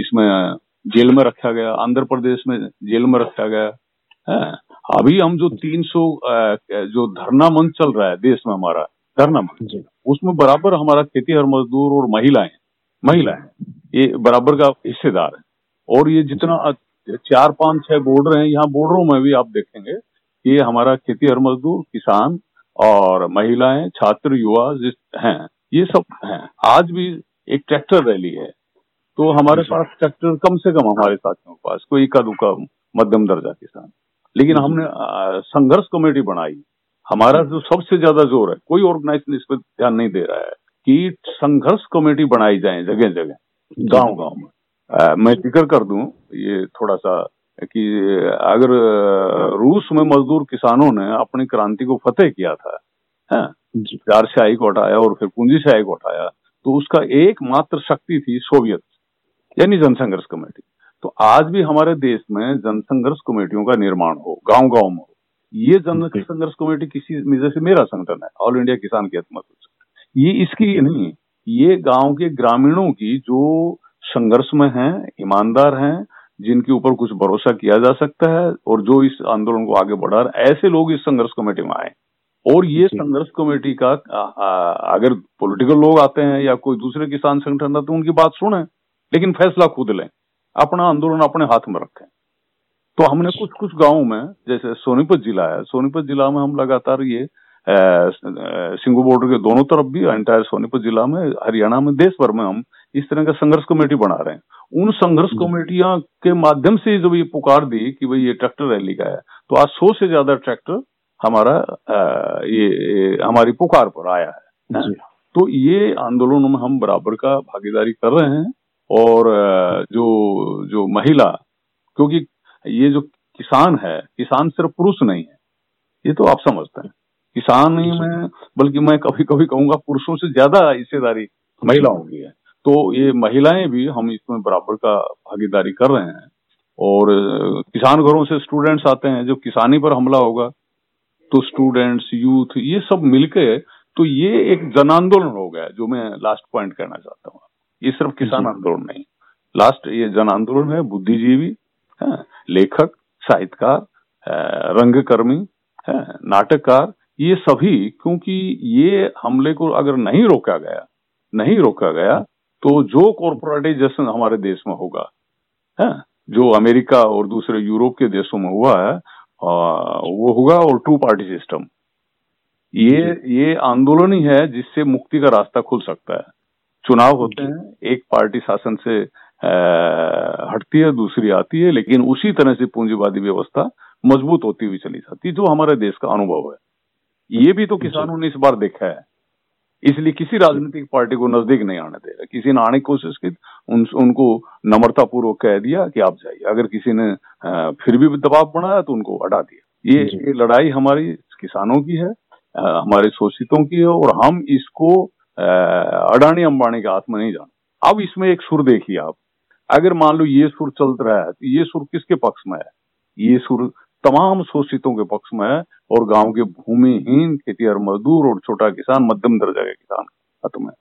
इसमें जेल में रखा गया आंध्र प्रदेश में जेल में रखा गया। है अभी हम जो 300 जो धरना मंच चल रहा है देश में हमारा धरना मंच उसमें बराबर हमारा खेती हर मजदूर और महिलाएँ महिलाएँ ये बराबर का हिस्सेदार है। और ये जितना चार पाँच छह बॉर्डर हैं यहाँ बॉर्डरों में भी आप देखेंगे ये हमारा खेती हर मजदूर किसान और महिलाएँ छात्र युवा जिस हैं ये सब हैं। आज भी एक ट्रैक्टर रैली है। तो हमारे पास ट्रैक्टर कम से कम हमारे साथियों के पास कोई इक्का दुक्का मध्यम दर्जा किसान। लेकिन हमने संघर्ष कमेटी बनाई। हमारा जो। सबसे ज़्यादा ज़ोर है कोई ऑर्गेनाइजेशन इस पर ध्यान नहीं दे रहा है कि संघर्ष कमेटी बनाई जाए जगह जगह गाँव गाँव में मैं ज़िक्र कर दूँ ये थोड़ा सा कि अगर रूस में मजदूर किसानों ने अपनी क्रांति को फतेह किया था है? चार शाही को हटाया और फिर पूंजी शाही को हटाया तो उसका एकमात्र शक्ति थी सोवियत यानी जनसंघर्ष कमेटी। तो आज भी हमारे देश में जनसंघर्ष कमेटियों का निर्माण हो गाँव गाँव में हो। ये जनसंघर्ष कमेटी किसी जैसे मेरा संगठन है ऑल इंडिया किसान के ये इसकी नहीं ये गाँव के ग्रामीणों की जो संघर्ष में हैं ईमानदार हैं जिनके ऊपर कुछ भरोसा किया जा सकता है और जो इस आंदोलन को आगे बढ़ा रहे ऐसे लोग इस संघर्ष कमेटी में आए। और ये संघर्ष कमेटी का आ, आ, अगर पॉलिटिकल लोग आते हैं या कोई दूसरे किसान संगठन आते हैं उनकी बात सुने लेकिन फैसला खुद लें। अपना आंदोलन अपने हाथ में रखें। तो हमने कुछ कुछ गाँवों में जैसे सोनीपत जिला है सोनीपत जिला में हम लगातार ये सिंगू बॉर्डर के दोनों तरफ़ भी एंटायर सोनीपत जिला में हरियाणा में देश भर में हम इस तरह का संघर्ष कमेटी बना रहे हैं। उन संघर्ष कमेटियाँ के माध्यम से जब ये पुकार दी कि भाई ये ट्रैक्टर रैली का है तो आज सौ से ज़्यादा ट्रैक्टर हमारा ये, ये हमारी पुकार पर आया है। तो ये आंदोलनों में हम बराबर का भागीदारी कर रहे हैं और जो जो महिला क्योंकि ये जो किसान है किसान सिर्फ़ पुरुष नहीं है ये तो आप समझते हैं। किसान ही में बल्कि मैं कभी कभी कहूँगा पुरुषों से ज़्यादा हिस्सेदारी महिलाओं की है। तो ये महिलाएँ भी हम इसमें बराबर का भागीदारी कर रहे हैं। और किसान घरों से स्टूडेंट्स आते हैं जो किसानी पर हमला होगा तो स्टूडेंट्स यूथ ये सब मिलके तो ये एक जन आंदोलन हो गया जो मैं लास्ट पॉइंट कहना चाहता हूँ। ये सिर्फ़ किसान आंदोलन नहीं। लास्ट ये जन आंदोलन है बुद्धिजीवी है लेखक साहित्यकार रंगकर्मी है नाटककार ये सभी क्योंकि ये हमले को अगर नहीं रोका गया नहीं रोका गया तो जो कॉर्पोरेटाइजेशन हमारे देश में होगा है जो अमेरिका और दूसरे यूरोप के देशों में हुआ है आ, वो होगा और टू पार्टी सिस्टम ये ये आंदोलन ही है जिससे मुक्ति का रास्ता खुल सकता है। चुनाव होते हैं एक पार्टी शासन से आ, हटती है दूसरी आती है लेकिन उसी तरह से पूंजीवादी व्यवस्था मज़बूत होती हुई चली जाती है जो हमारे देश का अनुभव है। ये भी तो किसानों ने इस बार देखा है। इसलिए किसी राजनीतिक पार्टी को नज़दीक नहीं आने दे रहा। किसी ने आने की कोशिश की उन, उनको नम्रता पूर्वक कह दिया कि आप जाइए। अगर किसी ने फिर भी दबाव बनाया तो उनको हटा दिया। ये, ये लड़ाई हमारी किसानों की है हमारे शोषितों की है और हम इसको अडानी अंबानी के हाथ में नहीं जाना। अब इसमें एक सुर देखिए आप। अगर मान लो ये सुर चल रहा है तो ये सुर किसके पक्ष में है? ये सुर तमाम शोषितों के पक्ष में है और गाँव के भूमिहीन खेतीहर मजदूर और छोटा किसान मध्यम दर्जा के किसान हत में।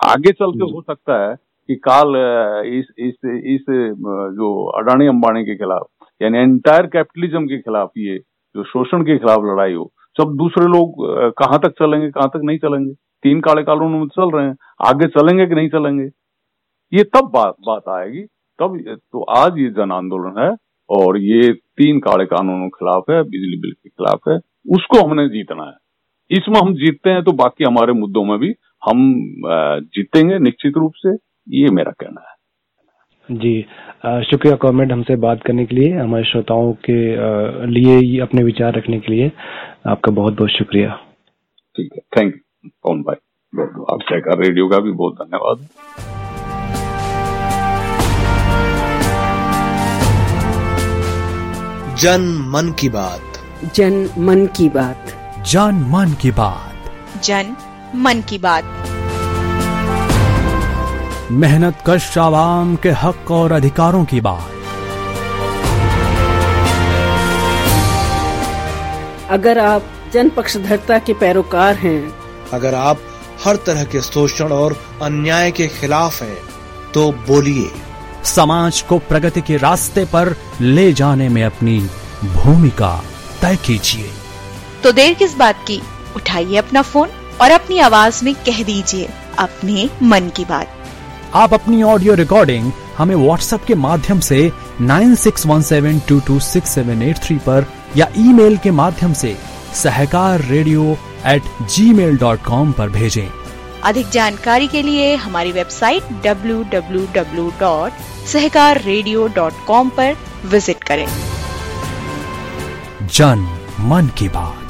आगे चल के हो सकता है कि काल इस इस इस जो अडानी अंबानी के खिलाफ यानी एंटायर कैपिटलिज्म के खिलाफ ये जो शोषण के खिलाफ लड़ाई हो जब दूसरे लोग कहाँ तक चलेंगे कहाँ तक नहीं चलेंगे? तीन काले कानून में चल रहे हैं आगे चलेंगे कि नहीं चलेंगे? ये तब बात बात आएगी तब तो आज ये जन आंदोलन है और ये तीन काले कानूनों के खिलाफ है बिजली बिल के खिलाफ है उसको हमने जीतना है। इसमें हम जीतते हैं तो बाकी हमारे मुद्दों में भी हम जीतेंगे निश्चित रूप से ये मेरा कहना है। जी शुक्रिया कॉमेंट हमसे बात करने के लिए हमारे श्रोताओं के लिए अपने विचार रखने के लिए आपका बहुत बहुत शुक्रिया। ठीक है थैंक यू पवन भाई आप रेडियो का भी बहुत धन्यवाद। जन मन की बात। जन मन की बात। जन मन की बात। जन मन की बात। मेहनत कश आवाम के हक और अधिकारों की बात। अगर आप जन पक्षधरता के पैरोकार हैं अगर आप हर तरह के शोषण और अन्याय के खिलाफ हैं तो बोलिए। समाज को प्रगति के रास्ते पर ले जाने में अपनी भूमिका तय कीजिए। तो देर किस बात की? उठाइए अपना फ़ोन और अपनी आवाज़ में कह दीजिए अपने मन की बात। आप अपनी ऑडियो रिकॉर्डिंग हमें व्हाट्सएप के माध्यम से 9617226783 पर या ईमेल के माध्यम से Sahakar radio at gmail dot com पर भेजें। अधिक जानकारी के लिए हमारी वेबसाइट www.सहकाररेडियो.com पर विज़िट करें। जन मन की बात।